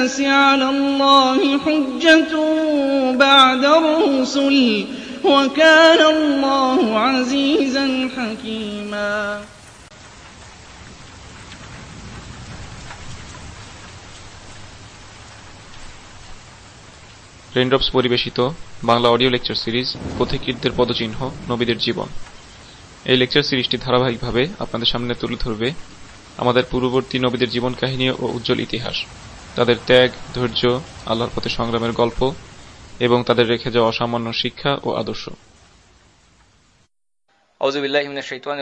على الله حجة بعد الرسل وكان الله عزيزا حكيما Raindrops পরিবেশিত Bangla audio lecture series পথিকীরদের পদচিহ্ন নবীদের জীবন এই লেকচার সিরিজটি ধারাবাহিকভাবে আপনাদের সামনে তুলে ধরবে আমাদের পূর্ববর্তী নবীদের জীবন কাহিনী ও উজ্জ্বল ইতিহাস তাদের ত্যাগ, ধৈর্য, আল্লাহর পথে সংগ্রামের গল্প এবং তাদের রেখে যাওয়া অসামান্য শিক্ষা ও আদর্শ।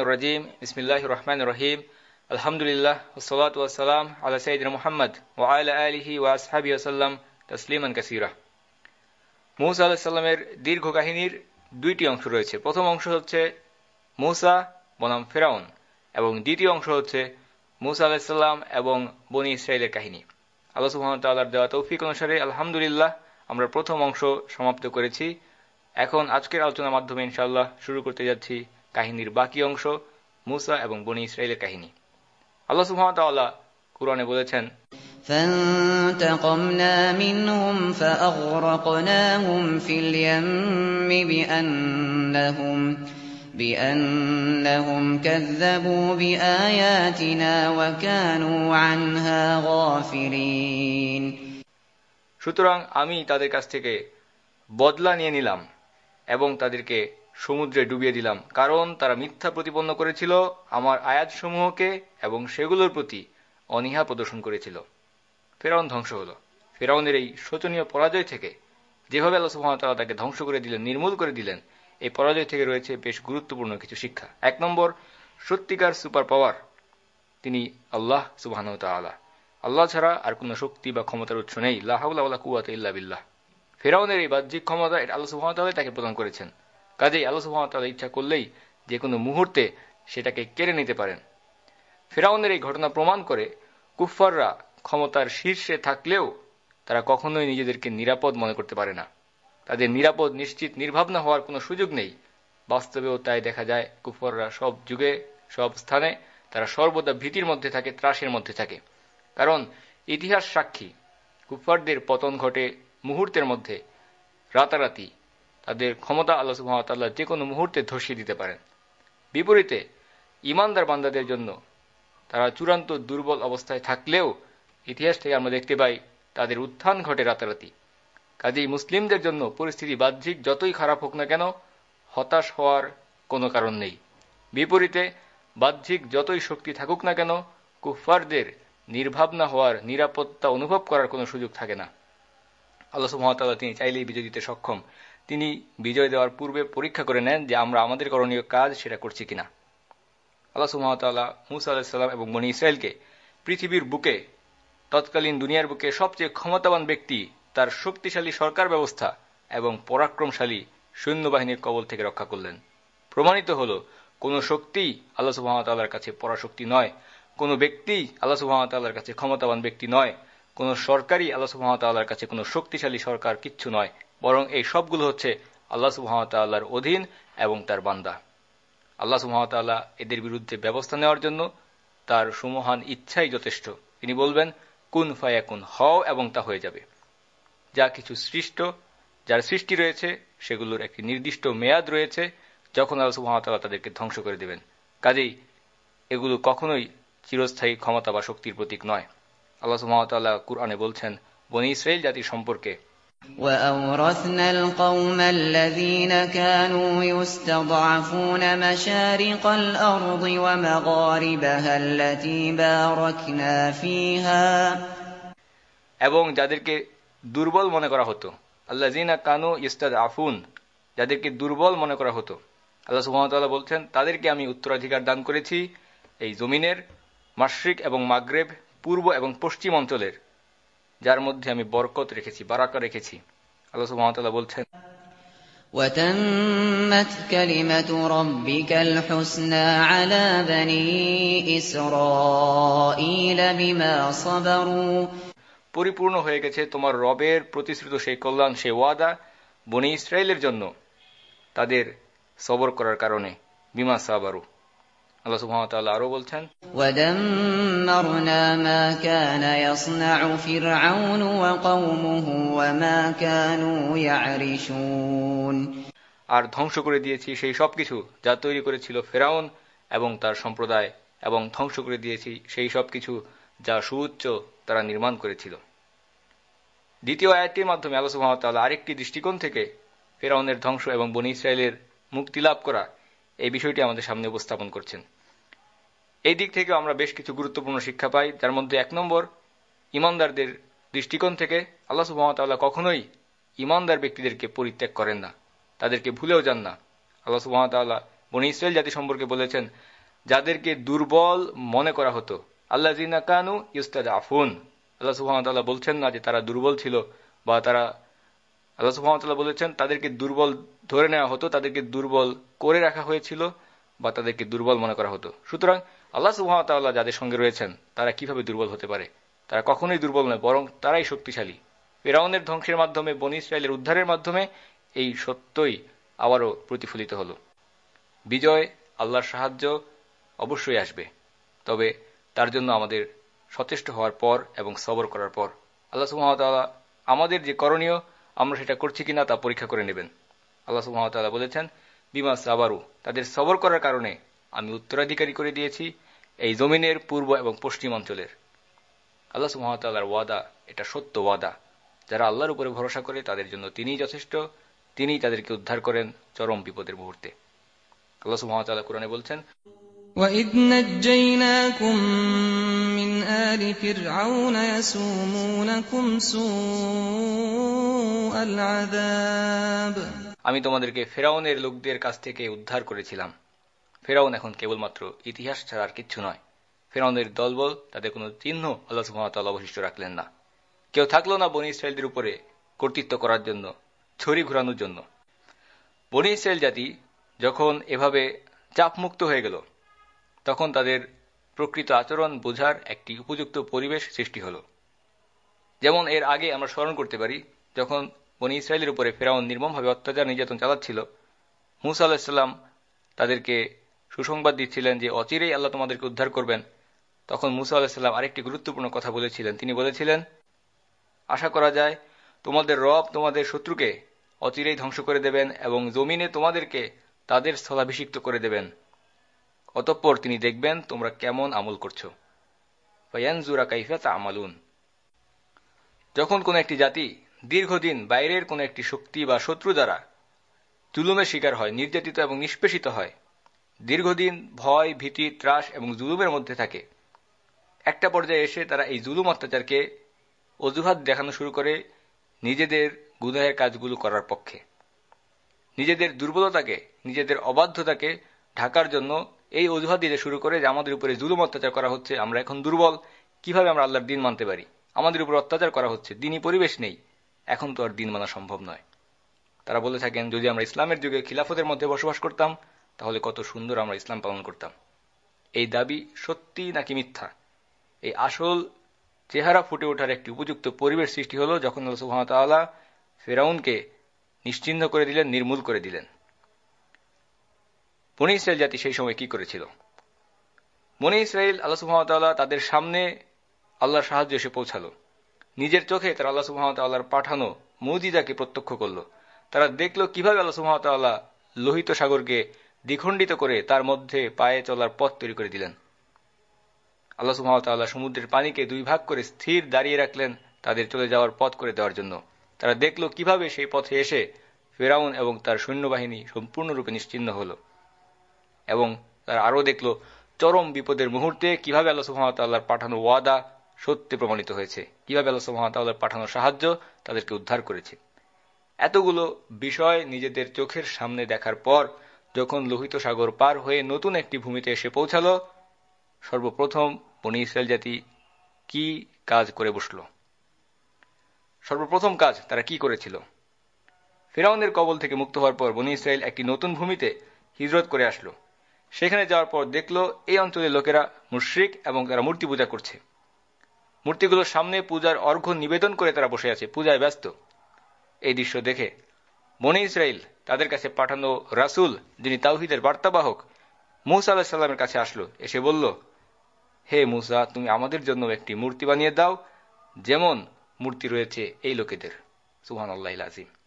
রাজিম। রহমান রহিম। কাসিরা। দীর্ঘ কাহিনীর দুইটি অংশ রয়েছে। প্রথম অংশ হচ্ছে মৌসা বনাম ফেরাউন এবং দ্বিতীয় অংশ হচ্ছে মুসা আলাহিসাল্লাম এবং বনি ইসরায়েলের কাহিনী। আল্লাহ সুহামতাল্লাহর দেওয়া তৌফিক অনুসারে আলহামদুলিল্লাহ আমরা প্রথম অংশ সমাপ্ত করেছি এখন আজকের আলোচনার মাধ্যমে ইনশাল্লাহ শুরু করতে যাচ্ছি কাহিনীর বাকি অংশ মুসা এবং বনি ইসরায়েলের কাহিনী আল্লাহ সুহামতাল্লাহ কুরআনে বলেছেন فانتقمنا منهم فأغرقناهم في اليم بأنهم بأنهم كذبوا بآياتنا وكانوا عنها غافلين সুতরাং আমি তাদের কাছ থেকে বদলা নিয়ে নিলাম এবং তাদেরকে সমুদ্রে ডুবিয়ে দিলাম কারণ তারা মিথ্যা প্রতিপন্ন করেছিল আমার আয়াতসমূহকে এবং সেগুলোর প্রতি অনীহা প্রদর্শন করেছিল ফেরাউন ধ্বংস হল ফেরাউনের এই শোচনীয় পরাজয় থেকে যেভাবে আল্লাহ সুহামতাল্লাহ তাকে ধ্বংস করে দিলেন নির্মূল করে দিলেন এই পরাজয় থেকে রয়েছে বেশ গুরুত্বপূর্ণ কিছু শিক্ষা। এক নম্বর, সত্যিকার সুপার পাওয়ার তিনি আল্লাহ সুবাহ আল্লাহ ছাড়া আর কোনো শক্তি বা ক্ষমতার উৎস নেই। লাহাউল্লাহ কুয়াত ইল্লা ফেরাউনের এই বাহ্যিক ক্ষমতা এটা আল্লাহ সুহামতাল্লাহ তাকে প্রদান করেছেন। কাজেই আল্লাহ সুহামতাল্লাহ ইচ্ছা করলেই যে কোনো মুহূর্তে সেটাকে কেড়ে নিতে পারেন। ফেরাউনের এই ঘটনা প্রমাণ করে কুফাররা ক্ষমতার শীর্ষে থাকলেও তারা কখনোই নিজেদেরকে নিরাপদ মনে করতে পারে না। তাদের নিরাপদ, নিশ্চিত, নির্ভাবনা হওয়ার কোনো সুযোগ নেই। বাস্তবেও তাই দেখা যায়, কুফররা সব যুগে, সব স্থানে তারা সর্বদা ভীতির মধ্যে থাকে, ত্রাসের মধ্যে থাকে। কারণ ইতিহাস সাক্ষী, কুফারদের পতন ঘটে মুহূর্তের মধ্যে, রাতারাতি। তাদের ক্ষমতা আল্লাহ সুহামতাল্লাহ যে কোনো মুহূর্তে ধসিয়ে দিতে পারেন। বিপরীতে, ইমানদার বান্দাদের জন্য তারা চূড়ান্ত দুর্বল অবস্থায় থাকলেও ইতিহাস থেকে আমরা দেখতে পাই, তাদের উত্থান ঘটে রাতারাতি। কাজেই মুসলিমদের জন্য পরিস্থিতি বাহ্যিক যতই খারাপ হোক না কেন, হতাশ হওয়ার কোনো কারণ নেই। বিপরীতে, বাহ্যিক যতই শক্তি থাকুক না কেন কুফারদের নির্ভাবনা হওয়ার নিরাপত্তা অনুভব করার কোনো সুযোগ থাকে না। আল্লাহ সুহামতাল্লাহ তিনি চাইলেই বিজয় দিতে সক্ষম। তিনি বিজয় দেওয়ার পূর্বে পরীক্ষা করে নেন যে আমরা আমাদের করণীয় কাজ সেটা করছি কিনা। আল্লাহ সুহামতাল্লাহ মুসা আলাহিসাল্লাম এবং মনি ইসরায়েলকে পৃথিবীর বুকে, তৎকালীন দুনিয়ার বুকে সবচেয়ে ক্ষমতাবান ব্যক্তি তার শক্তিশালী সরকার ব্যবস্থা এবং পরাক্রমশালী সৈন্যবাহিনীর কবল থেকে রক্ষা করলেন। প্রমাণিত হল, কোন শক্তি আল্লাহ সুহামতাল্লাহর কাছে পরাশক্তি নয়, কোন ব্যক্তি আল্লাহ সুহামতাল্লাহর কাছে ক্ষমতাবান ব্যক্তি নয়, কোন সরকারই আল্লাহ সুহামতাল্লাহর কাছে কোনো শক্তিশালী সরকার কিচ্ছু নয়, বরং এই সবগুলো হচ্ছে আল্লাহ সুহামতাল্লাহর অধীন এবং তার বান্দা। আল্লাহ সুহামতাল্লাহ এদের বিরুদ্ধে ব্যবস্থা নেওয়ার জন্য তার সুমহান ইচ্ছাই যথেষ্ট। তিনি বলবেন, কুন ফায়াকুন, হও এবং তা হয়ে যাবে। যা কিছু সৃষ্ট যার সৃষ্টি রয়েছে সেগুলোর একটি নির্দিষ্ট মেয়াদ রয়েছে যখন আল্লাহ সুহামতাল্লাহ তাদেরকে ধ্বংস করে দেবেন কাজেই এগুলো কখনোই চিরস্থায়ী ক্ষমতা বা শক্তির প্রতীক নয় আল্লাহ সুহামতাল্লাহ কুরআনে বলছেন বনি ইসরায়েল জাতির সম্পর্কে وأورثنا القوم الذين كانوا يستضعفون مشارق الأرض ومغاربها التي باركنا فيها এবং যাদেরকে দুর্বল মনে করা হতো আল্লাহ জিনা কানু ইস্তাদ আফুন যাদেরকে দুর্বল মনে করা হতো আল্লাহ সুহামতাল্লাহ বলছেন তাদেরকে আমি উত্তরাধিকার দান করেছি এই জমিনের মাসরিক এবং মাগরেব পূর্ব এবং পশ্চিম অঞ্চলের যার মধ্যে আমি বরকত রেখেছি বারাকা রেখেছি আল্লাহ সুহামতাল্লাহ বলছেন وتمت كلمة ربك الحسنى على بني إسرائيل بما صبروا পরিপূর্ণ হয়ে গেছে তোমার রবের প্রতিশ্রুত সেই কল্যাণ সেই ওয়াদা বনি ইসরায়েলের জন্য তাদের সবর করার কারণে। বিমা সাবারু। আর ধ্বংস করে দিয়েছি সেই সবকিছু যা তৈরি করেছিল ফেরাউন এবং তার সম্প্রদায় এবং ধ্বংস করে দিয়েছি সেই সবকিছু যা সুউচ্চ তারা নির্মাণ করেছিল। দ্বিতীয় আয়াতটির মাধ্যমে আল্লাহ আরেকটি দৃষ্টিকোণ থেকে ফেরাউনের ধ্বংস এবং বনি ইসরায়েলের মুক্তি লাভ করা এই বিষয়টি আমাদের সামনে উপস্থাপন করছেন। এই দিক থেকে আমরা বেশ কিছু গুরুত্বপূর্ণ শিক্ষা পাই, যার মধ্যে এক নম্বর, ইমানদারদের দৃষ্টিকোণ থেকে আল্লাহ সুহামতাল্লাহ কখনোই ইমানদার ব্যক্তিদেরকে পরিত্যাগ করেন না, তাদেরকে ভুলেও যান না। আল্লাহ সুহামতাল্লাহ বনি ইসরায়েল জাতি সম্পর্কে বলেছেন, যাদেরকে দুর্বল মনে করা হতো আল্লাহ জিনা কানু ইউস্তাদ আফুন আল্লাহ সুহামতাল্লাহ বলছেন না যে তারা দুর্বল ছিল বা তারা, আল্লাহ সুহামতাল্লাহ বলেছেন তাদেরকে দুর্বল ধরে নেওয়া হতো, তাদেরকে দুর্বল করে রাখা হয়েছিল বা তাদেরকে দুর্বল মনে করা হতো। সুতরাং আল্লাহ সুহামতাল্লাহ যাদের সঙ্গে রয়েছেন, তারা কীভাবে দুর্বল হতে পারে? তারা কখনোই দুর্বল নয়, বরং তারাই শক্তিশালী। ফেরাউনের ধ্বংসের মাধ্যমে, বনি ইসরায়েলের উদ্ধারের মাধ্যমে এই সত্যই আবারও প্রতিফলিত হল। বিজয়, আল্লাহর সাহায্য অবশ্যই আসবে। তবে তার জন্য আমাদের সচেষ্ট হওয়ার পর এবং সবর করার পর। আল্লাহ সুহামতাল্লাহ আমাদের যে করণীয়, আমরা সেটা করছি কিনা তা পরীক্ষা করে নেবেন। আল্লাহ সুহামতাল্লাহ বলেছেন, বিমা সাবারু, তাদের সবর করার কারণে আমি উত্তরাধিকারী করে দিয়েছি এই জমিনের পূর্ব এবং পশ্চিম অঞ্চলের। আল্লাহ সুহামতাল্লাহর ওয়াদা, এটা সত্য ওয়াদা। যারা আল্লাহর উপরে ভরসা করে, তাদের জন্য তিনিই যথেষ্ট, তিনিই তাদেরকে উদ্ধার করেন চরম বিপদের মুহূর্তে। আল্লাহ সুহামতাল্লাহ কোরআনে বলছেন وَإِذْ نَجَّيْنَاكُمْ مِنْ آلِ فِرْعَوْنَ يَسُومُونَكُمْ سُوءَ الْعَذَابِ আমি তোমাদেরকে ফেরাউনের লোকদের কাছ থেকে উদ্ধার করেছিলাম ফেরাউন এখন কেবলমাত্র ইতিহাস ছাড়া আর কিচ্ছু নয় ফেরাউনের দলবল তাদের কোনো চিহ্ন আল্লাহ সুহামতাল্লাহ অবশিষ্ট রাখলেন না কেউ থাকলো না বনি ইসরায়েলদের উপরে কর্তৃত্ব করার জন্য ছড়ি ঘোরানোর জন্য বনি ইসরায়েল জাতি যখন এভাবে চাপমুক্ত হয়ে গেল তখন তাদের প্রকৃত আচরণ বোঝার একটি উপযুক্ত পরিবেশ সৃষ্টি হল। যেমন এর আগে আমরা স্মরণ করতে পারি, যখন বনি ইসরায়েলের উপরে ফেরাউন নির্মমভাবে অত্যাচার নির্যাতন চালাচ্ছিল, মুসা আলাহিসাল্লাম তাদেরকে সুসংবাদ দিচ্ছিলেন যে অচিরেই আল্লাহ তোমাদেরকে উদ্ধার করবেন। তখন মুসা আলাহিসাল্লাম আরেকটি গুরুত্বপূর্ণ কথা বলেছিলেন। তিনি বলেছিলেন, আশা করা যায় তোমাদের রব তোমাদের শত্রুকে অচিরেই ধ্বংস করে দেবেন এবং জমিনে তোমাদেরকে তাদের স্থলাভিষিক্ত করে দেবেন। অতঃপর তিনি দেখবেন তোমরা কেমন আমল করছ। ফয়ানজুরা কাইফা তা আমালুন যখন কোন একটি জাতি দীর্ঘদিন বাইরের কোন একটি শক্তি বা শত্রু দ্বারা জুলুমের শিকার হয়, নির্যাতিত এবং নিষ্পেষিত হয়, দীর্ঘদিন ভয়, ভীতি, ত্রাস এবং জুলুমের মধ্যে থাকে, একটা পর্যায়ে এসে তারা এই জুলুম অত্যাচারকে অজুহাত দেখানো শুরু করে নিজেদের গুনাহের কাজগুলো করার পক্ষে। নিজেদের দুর্বলতাকে, নিজেদের অবাধ্যতাকে ঢাকার জন্য এই অজুহাত দিতে শুরু করে যে আমাদের উপরে জুলুম অত্যাচার করা হচ্ছে, আমরা এখন দুর্বল, কীভাবে আমরা আল্লাহর দিন মানতে পারি? আমাদের উপর অত্যাচার করা হচ্ছে, দিনই পরিবেশ নেই, এখন তো আর দিন মানা সম্ভব নয়। তারা বলে থাকেন, যদি আমরা ইসলামের যুগে খিলাফতের মধ্যে বসবাস করতাম, তাহলে কত সুন্দর আমরা ইসলাম পালন করতাম। এই দাবি সত্যি নাকি মিথ্যা? এই আসল চেহারা ফুটে ওঠার একটি উপযুক্ত পরিবেশ সৃষ্টি হলো যখন সুহামতাল্লাহ ফেরাউনকে নিশ্চিহ্ন করে দিলেন, নির্মূল করে দিলেন। বনি ইসরায়েল জাতি সেই সময় কি করেছিল? বনি ইসরায়েল আল্লাহ সুহামতাল্লাহ তাদের সামনে আল্লাহর সাহায্য এসে পৌঁছালো। নিজের চোখে তারা আল্লাহ সুহামতাল্লাহর পাঠানো মৌজিদাকে প্রত্যক্ষ করল। তারা দেখল কীভাবে আল্লাহ সুহামতাল্লাহ লোহিত সাগরকে দ্বিখণ্ডিত করে তার মধ্যে পায়ে চলার পথ তৈরি করে দিলেন। আল্লাহ সুহামতাল্লাহ সমুদ্রের পানিকে দুই ভাগ করে স্থির দাঁড়িয়ে রাখলেন তাদের চলে যাওয়ার পথ করে দেওয়ার জন্য। তারা দেখল কীভাবে সেই পথে এসে ফেরাউন এবং তার সৈন্যবাহিনী সম্পূর্ণরূপে নিশ্চিন্ন হল। এবং তারা আরও দেখল, চরম বিপদের মুহূর্তে কীভাবে আল্লাহ সুহামতাল্লাহর পাঠানো ওয়াদা সত্যি প্রমাণিত হয়েছে, কীভাবে আল্লাহ সুহামতাল্লাহর পাঠানো সাহায্য তাদেরকে উদ্ধার করেছে। এতগুলো বিষয় নিজেদের চোখের সামনে দেখার পর যখন লোহিত সাগর পার হয়ে নতুন একটি ভূমিতে এসে পৌঁছাল, সর্বপ্রথম বনি ইসরায়েল জাতি কি কাজ করে বসল? সর্বপ্রথম কাজ তারা কি করেছিল? ফেরাউনের কবল থেকে মুক্ত হওয়ার পর বনি ইসরায়েল একটি নতুন ভূমিতে হিজরত করে আসলো। সেখানে যাওয়ার পর দেখল এই অঞ্চলের লোকেরা মুশ্রিক এবং তারা মূর্তি পূজা করছে। মূর্তিগুলোর সামনে পূজার অর্ঘ্য নিবেদন করে তারা বসে আছে, পূজায় ব্যস্ত। এই দৃশ্য দেখে বনি ইসরায়েল তাদের কাছে পাঠানো রাসুল, যিনি তাওহিদের বার্তাবাহক, মুসা আল্লাহ সাল্লামের কাছে আসলো। এসে বলল, হে মুসা, তুমি আমাদের জন্য একটি মূর্তি বানিয়ে দাও, যেমন মূর্তি রয়েছে এই লোকেদের। সুহান আল্লাহ আজিম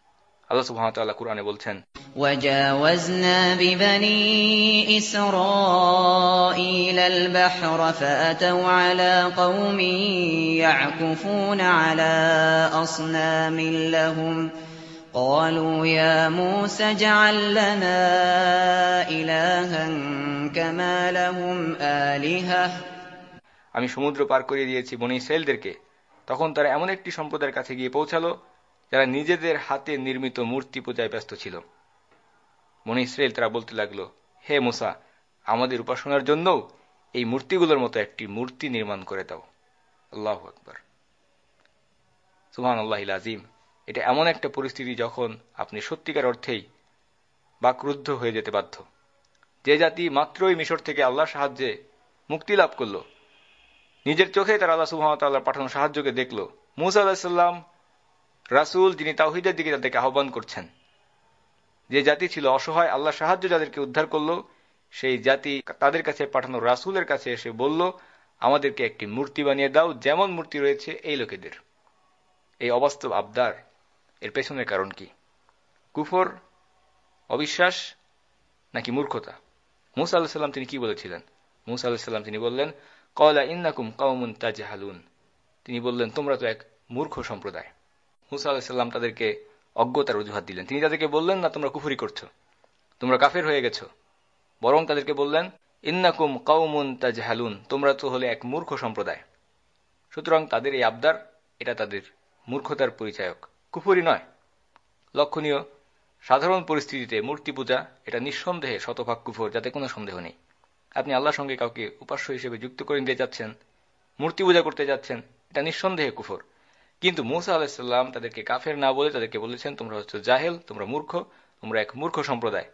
আল্লাহ সুহামতাল্লাহ কুরআনে বলছেন وجاوزنا ببني إسرائيل البحر فأتوا على قوم يعكفون على أصنام لهم قالوا يا موسى اجعل لنا إلها كما لهم آلهة আমি সমুদ্র পার করিয়ে দিয়েছি বনি ইসরায়েলদেরকে তখন তারা এমন একটি সম্প্রদায়ের কাছে গিয়ে পৌঁছালো যারা নিজেদের হাতে নির্মিত মূর্তি পূজায় ব্যস্ত ছিল। মনে ইসরায়েল তারা বলতে লাগল, হে মুসা, আমাদের উপাসনার জন্যও এই মূর্তিগুলোর মতো একটি মূর্তি নির্মাণ করে দাও। আল্লাহ আকবর। সুহান আল্লাহ আজিম এটা এমন একটা পরিস্থিতি যখন আপনি সত্যিকার অর্থেই বা ক্রুদ্ধ হয়ে যেতে বাধ্য। যে জাতি মাত্রই মিশর থেকে আল্লাহ সাহায্যে মুক্তি লাভ করল, নিজের চোখে তারা আল্লাহ সুহামতাল্লাহ পাঠানো সাহায্যকে দেখল। মুসা আলাহিসাল্লাম রাসুল যিনি তাওহিদের দিকে তাদেরকে আহ্বান করছেন। যে জাতি ছিল অসহায়, আল্লাহ সাহায্য যাদেরকে উদ্ধার করল, সেই জাতি তাদের কাছে পাঠানো রাসুলের কাছে এসে বলল, আমাদেরকে একটি মূর্তি বানিয়ে দাও, যেমন মূর্তি রয়েছে এই লোকেদের। এই অবাস্তব আবদার, এর পেছনের কারণ কি? কুফর, অবিশ্বাস, নাকি মূর্খতা? মুসা আল্লাহ তিনি কি বলেছিলেন? মুসা আল্লাহ তিনি বললেন কলা ইন্নাকুম কাউমুন তাজহালুন। তিনি বললেন, তোমরা তো এক মূর্খ সম্প্রদায়। মুসা আলাহিসাল্লাম তাদেরকে অজ্ঞতার অজুহাত দিলেন। তিনি তাদেরকে বললেন, না, তোমরা কুফুরি করছ। তোমরা কাফের হয়ে গেছো। বরং তাদেরকে বললেন, ইন্নাকুম কাউমুন তাজহালুন, তোমরা তো হলে এক মূর্খ সম্প্রদায়। সুতরাং তাদের এই আবদার, এটা তাদের মূর্খতার পরিচায়ক। কুফুরি নয়। লক্ষণীয়, সাধারণ পরিস্থিতিতে মূর্তি পূজা, এটা নিঃসন্দেহে শতভাগ কুফর, যাতে কোনো সন্দেহ নেই। আপনি আল্লাহর সঙ্গে কাউকে উপাস্য হিসেবে যুক্ত করে নিতে যাচ্ছেন মূর্তি পূজা করতে যাচ্ছেন এটা নিঃসন্দেহে কুফর। কিন্তু মুসা আলাহিসাল্লাম তাদেরকে কাফের না বলে তাদেরকে বলেছেন, তোমরা হচ্ছে জাহেল, তোমরা মূর্খ, তোমরা এক মূর্খ সম্প্রদায়।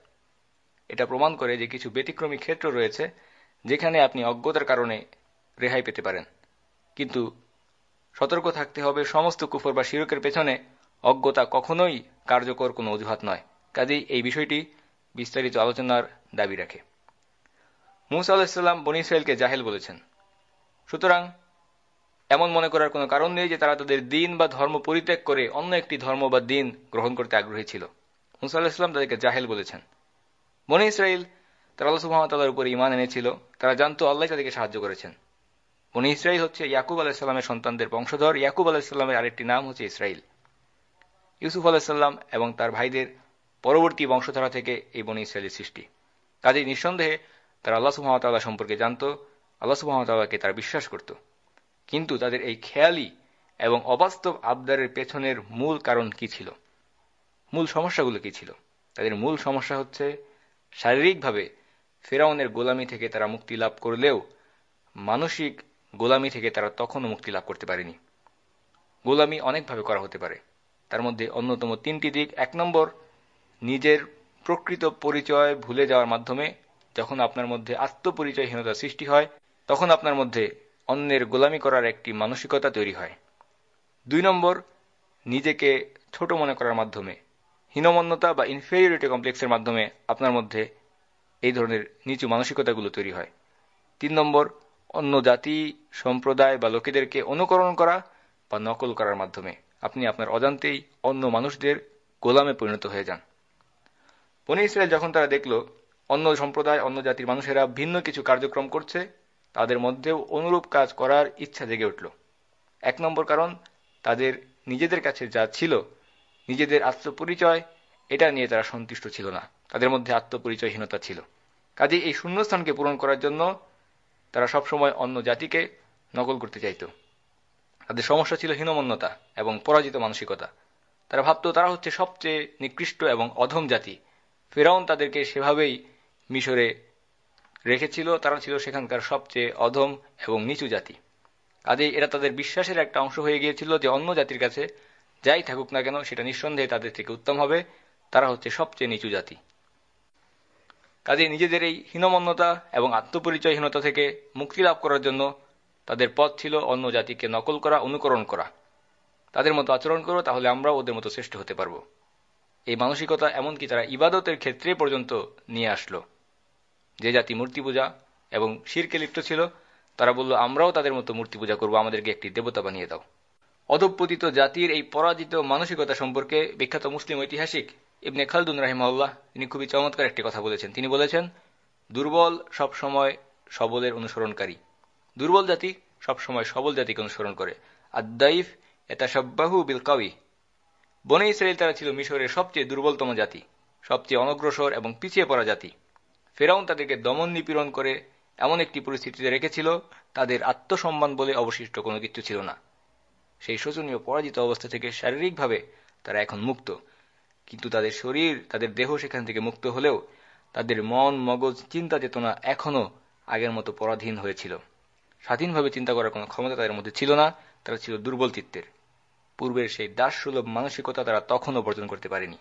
এটা প্রমাণ করে যে কিছু ব্যতিক্রমী ক্ষেত্র রয়েছে যেখানে আপনি অজ্ঞতার কারণে রেহাই পেতে পারেন। কিন্তু সতর্ক থাকতে হবে, সমস্ত কুফর বা শিরকের পেছনে অজ্ঞতা কখনোই কার্যকর কোনো অজুহাত নয়। কাজেই এই বিষয়টি বিস্তারিত আলোচনার দাবি রাখে। মুসা আলাহিসাল্লাম বনি ইসরায়েলকে জাহেল বলেছেন। সুতরাং এমন মনে করার কোনো কারণ নেই যে তারা তাদের দিন বা ধর্ম পরিত্যাগ করে অন্য একটি ধর্ম বা দিন গ্রহণ করতে আগ্রহী ছিল। মুসা আল্লাহ তাদেরকে জাহেল বলেছেন। বনে ইসরায়েল তারা আল্লাহ সুহামতাল্লাহর উপর ইমান এনেছিল, তারা জানতো আল্লাহ তাদেরকে সাহায্য করেছেন। বনে ইসরায়েল হচ্ছে ইয়াকুব আলাহিসাল্লামের সন্তানদের বংশধর। ইয়াকুব আলাহিসাল্লামের আরেকটি নাম হচ্ছে ইসরায়েল ইউসুফ আলাহিসাল্লাম এবং তার ভাইদের পরবর্তী বংশধারা থেকে এই বনে ইসরায়েলের সৃষ্টি। কাজেই নিঃসন্দেহে তারা আল্লাহ সুহামতাল্লাহ সম্পর্কে জানত, আল্লাহ সুহামতাল্লাহকে তারা বিশ্বাস করত। কিন্তু তাদের এই খেয়ালি এবং অবাস্তব আবদারের পেছনের মূল কারণ কি ছিল? মূল সমস্যাগুলো কি ছিল? তাদের মূল সমস্যা হচ্ছে শারীরিকভাবে ফেরাউনের গোলামি থেকে তারা মুক্তি লাভ করলেও মানসিক গোলামি থেকে তারা তখনও মুক্তি লাভ করতে পারেনি। গোলামি অনেকভাবে করা হতে পারে। তার মধ্যে অন্যতম তিনটি দিক। এক নম্বর, নিজের প্রকৃত পরিচয় ভুলে যাওয়ার মাধ্যমে যখন আপনার মধ্যে আত্মপরিচয়হীনতা সৃষ্টি হয়, তখন আপনার মধ্যে অন্যের গোলামি করার একটি মানসিকতা তৈরি হয়। দুই নম্বর, নিজেকে ছোট মনে করার মাধ্যমে। হীনমন্যতা বা ইনফেরিয়রিটি কমপ্লেক্সের মাধ্যমে আপনার মধ্যে এই ধরনের নিচু মানসিকতাগুলো তৈরি হয়। তিন নম্বর, অন্য জাতি, সম্প্রদায় বা লোকেদেরকে অনুকরণ করা বা নকল করার মাধ্যমে আপনি আপনার অজান্তেই অন্য মানুষদের গোলামে পরিণত হয়ে যান। বনি ইসরায়েল যখন তারা দেখল, অন্য সম্প্রদায়, অন্য জাতির মানুষেরা ভিন্ন কিছু কার্যক্রম করছে তাদের মধ্যেও অনুরূপ কাজ করার ইচ্ছা জেগে উঠল। এক নম্বর কারণ, তাদের নিজেদের কাছে যা ছিল, নিজেদের আত্মপরিচয়, এটা নিয়ে তারা সন্তুষ্ট ছিল না। তাদের মধ্যে আত্মপরিচয়হীনতা ছিল। কাজে এই শূন্যস্থানকে পূরণ করার জন্য তারা সবসময় অন্য জাতিকে নকল করতে চাইত। তাদের সমস্যা ছিল হীনমন্যতা এবং পরাজিত মানসিকতা। তারা ভাবত তারা হচ্ছে সবচেয়ে নিকৃষ্ট এবং অধম জাতি। ফেরাউন তাদেরকে সেভাবেই মিশরে রেখেছিল, তারা ছিল সেখানকার সবচেয়ে অধম এবং নিচু জাতি। কাজেই এরা তাদের বিশ্বাসের একটা অংশ হয়ে গিয়েছিল যে অন্য জাতির কাছে যাই থাকুক না কেন, সেটা নিঃসন্দেহে তাদের থেকে উত্তম হবে। তারা হচ্ছে সবচেয়ে নিচু জাতি। কাজে নিজেদের এই হীনমন্যতা এবং আত্মপরিচয়হীনতা থেকে মুক্তি লাভ করার জন্য তাদের পথ ছিল অন্য জাতিকে নকল করা, অনুকরণ করা। তাদের মতো আচরণ করো, তাহলে আমরাও ওদের মতো শ্রেষ্ঠ হতে পারব। এই মানসিকতা এমনকি তারা ইবাদতের ক্ষেত্রে পর্যন্ত নিয়ে আসলো। যে জাতি মূর্তি পূজা এবং শিরকে লিপ্ত ছিল, তারা বলল, আমরাও তাদের মতো মূর্তি পূজা করব, আমাদেরকে একটি দেবতা বানিয়ে দাও। অধপতিত জাতির এই পরাজিত মানসিকতা সম্পর্কে বিখ্যাত মুসলিম ঐতিহাসিক ইবনে খালদুন রাহিমাল্লাহ তিনি খুবই চমৎকার একটি কথা বলেছেন। তিনি বলেছেন, দুর্বল সব সময় সবলের অনুসরণকারী। দুর্বল জাতি সব সময় সবল জাতিকে অনুসরণ করে। আদাইফ এটা সব্বাহু বিল কাউই বনে ইসরায়েল তারা ছিল মিশরের সবচেয়ে দুর্বলতম জাতি, সবচেয়ে অনগ্রসর এবং পিছিয়ে পড়া জাতি। ফেরাউন তাদেরকে দমন নিপীড়ন করে এমন একটি পরিস্থিতিতে রেখেছিল, তাদের আত্মসম্মান বলে অবশিষ্ট কোনো কিছু ছিল না। সেই শোচনীয় পরাজিত অবস্থা থেকে শারীরিকভাবে তারা এখন মুক্ত। কিন্তু তাদের শরীর, তাদের দেহ সেখান থেকে মুক্ত হলেও তাদের মন, মগজ, চিন্তা, চেতনা এখনও আগের মতো পরাধীন হয়েছিল। স্বাধীনভাবে চিন্তা করার কোনো ক্ষমতা তাদের মধ্যে ছিল না, তারা ছিল দুর্বল চিত্তের। পূর্বের সেই দাসসুলভ মানসিকতা তারা তখনও বর্জন করতে পারেনি।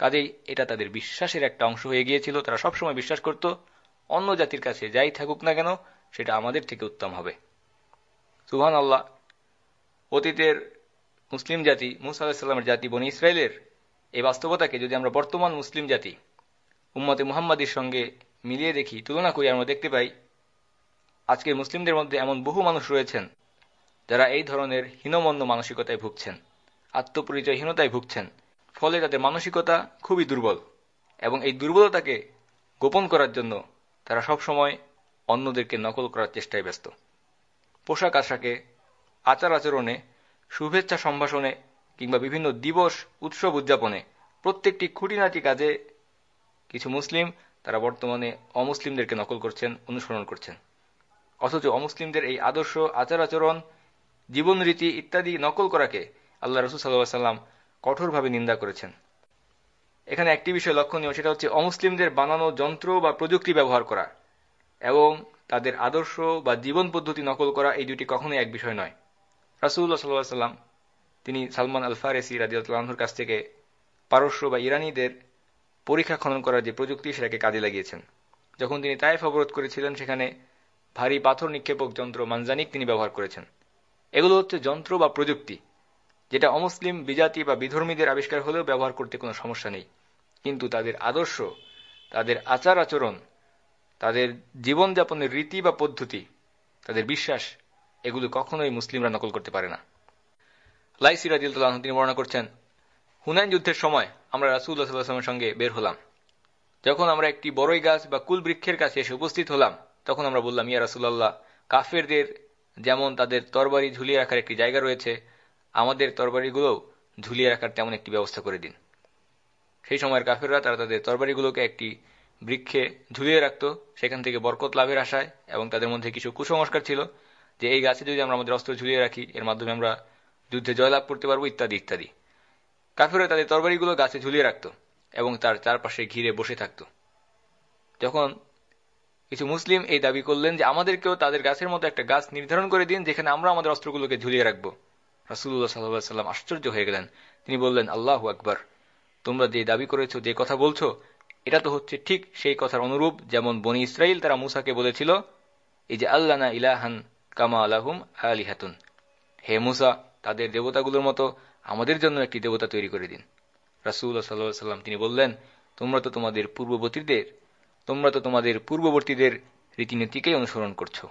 কাজেই এটা তাদের বিশ্বাসের একটা অংশ হয়ে গিয়েছিল। তারা সবসময় বিশ্বাস করত, অন্য জাতির কাছে যাই থাকুক না কেন, সেটা আমাদের থেকে উত্তম হবে। সুহান আল্লাহ অতীতের মুসলিম জাতি, মুসা আলাহিসাল্লামের জাতি, বনি ইসরায়েলের এই বাস্তবতাকে যদি আমরা বর্তমান মুসলিম জাতি, উম্মতে মুহাম্মাদির সঙ্গে মিলিয়ে দেখি, তুলনা করি, আমরা দেখতে পাই, আজকের মুসলিমদের মধ্যে এমন বহু মানুষ রয়েছেন, যারা এই ধরনের হীনমন্য মানসিকতায় ভুগছেন, আত্মপরিচয়হীনতায় ভুগছেন। ফলে তাদের মানসিকতা খুবই দুর্বল। এবং এই দুর্বলতাকে গোপন করার জন্য তারা সবসময় অন্যদেরকে নকল করার চেষ্টায় ব্যস্ত। পোশাক আশাকে, আচার আচরণে, শুভেচ্ছা সম্ভাষণে কিংবা বিভিন্ন দিবস, উৎসব উদযাপনে প্রত্যেকটি খুঁটিনাটি কাজে কিছু মুসলিম তারা বর্তমানে অমুসলিমদেরকে নকল করছেন, অনুসরণ করছেন। অথচ অমুসলিমদের এই আদর্শ, আচার আচরণ, জীবনরীতি ইত্যাদি নকল করাকে আল্লাহ রসুল সাল্লাহ সাল্লাম কঠোরভাবে নিন্দা করেছেন। এখানে একটি বিষয় লক্ষণীয়, সেটা হচ্ছে অমুসলিমদের বানানো যন্ত্র বা প্রযুক্তি ব্যবহার করা এবং তাদের আদর্শ বা জীবন পদ্ধতি নকল করা, এই দুটি কখনোই এক বিষয় নয়। রাসুল্লাহ সাল্লাহ সাল্লাম তিনি সালমান আল ফারেসি রাজিউল্লাহর কাছ থেকে পারস্য বা ইরানিদের পরীক্ষা খনন করার যে প্রযুক্তি, সেটাকে কাজে লাগিয়েছেন। যখন তিনি তাইফ অবরোধ করেছিলেন, সেখানে ভারী পাথর নিক্ষেপক যন্ত্র মানজানিক তিনি ব্যবহার করেছেন। এগুলো হচ্ছে যন্ত্র বা প্রযুক্তি। যেটা অমুসলিম, বিজাতি বা বিধর্মীদের আবিষ্কার হলেও ব্যবহার করতে কোনো সমস্যা নেই। কিন্তু তাদের আদর্শ, তাদের আচার আচরণ, তাদের জীবনযাপনের রীতি বা পদ্ধতি, তাদের বিশ্বাস, এগুলো কখনোই মুসলিমরা নকল করতে পারে না। লাইসি রাজিউল্লাহ তিনি বর্ণনা করছেন, হুনাইন যুদ্ধের সময় আমরা রাসুল্লাহ সাল্লাহামের সঙ্গে বের হলাম। যখন আমরা একটি বড়ই গাছ বা কুল বৃক্ষের কাছে এসে উপস্থিত হলাম, তখন আমরা বললাম, ইয়া রাসুল্লাহ কাফেরদের যেমন তাদের তরবারি ঝুলিয়ে রাখার একটি জায়গা রয়েছে আমাদের তরবারিগুলোও ঝুলিয়ে রাখার তেমন একটি ব্যবস্থা করে দিন। সেই সময়ের কাফেররা তারা তাদের তরবারিগুলোকে একটি বৃক্ষে ঝুলিয়ে রাখত, সেখান থেকে বরকত লাভের আশায় এবং তাদের মধ্যে কিছু কুসংস্কার ছিল যে এই গাছে যদি আমরা আমাদের অস্ত্র ঝুলিয়ে রাখি, এর মাধ্যমে আমরা যুদ্ধে জয়লাভ করতে পারব, ইত্যাদি ইত্যাদি। কাফেররা তাদের তরবারিগুলো গাছে ঝুলিয়ে রাখত এবং তার চারপাশে ঘিরে বসে থাকত। যখন কিছু মুসলিম এই দাবি করলেন যে আমাদেরকেও তাদের গাছের মতো একটা গাছ নির্ধারণ করে দিন, যেখানে আমরা আমাদের অস্ত্রগুলোকে ঝুলিয়ে রাখব। রাসুল্লাহ সাল্লাহ সাল্লাম আশ্চর্য হয়ে গেলেন। তিনি বললেন, আল্লাহ আকবর। তোমরা যে দাবি করেছ, যে কথা বলছো, এটা তো হচ্ছে ঠিক সেই কথার অনুরূপ যেমন বনি ইসরাইল তারা মুসাকে বলেছিল, এই যে, আল্লানা ইলাহান কামা আলাহুম আলিহাতুন। হে মুসা, তাদের দেবতাগুলোর মতো আমাদের জন্য একটি দেবতা তৈরি করে দিন। রাসুল্লাহ সাল্লাহ সাল্লাম তিনি বললেন, তোমরা তো তোমাদের পূর্ববর্তীদের, তোমরা তো তোমাদের পূর্ববর্তীদের রীতিনীতিকেই অনুসরণ করছ।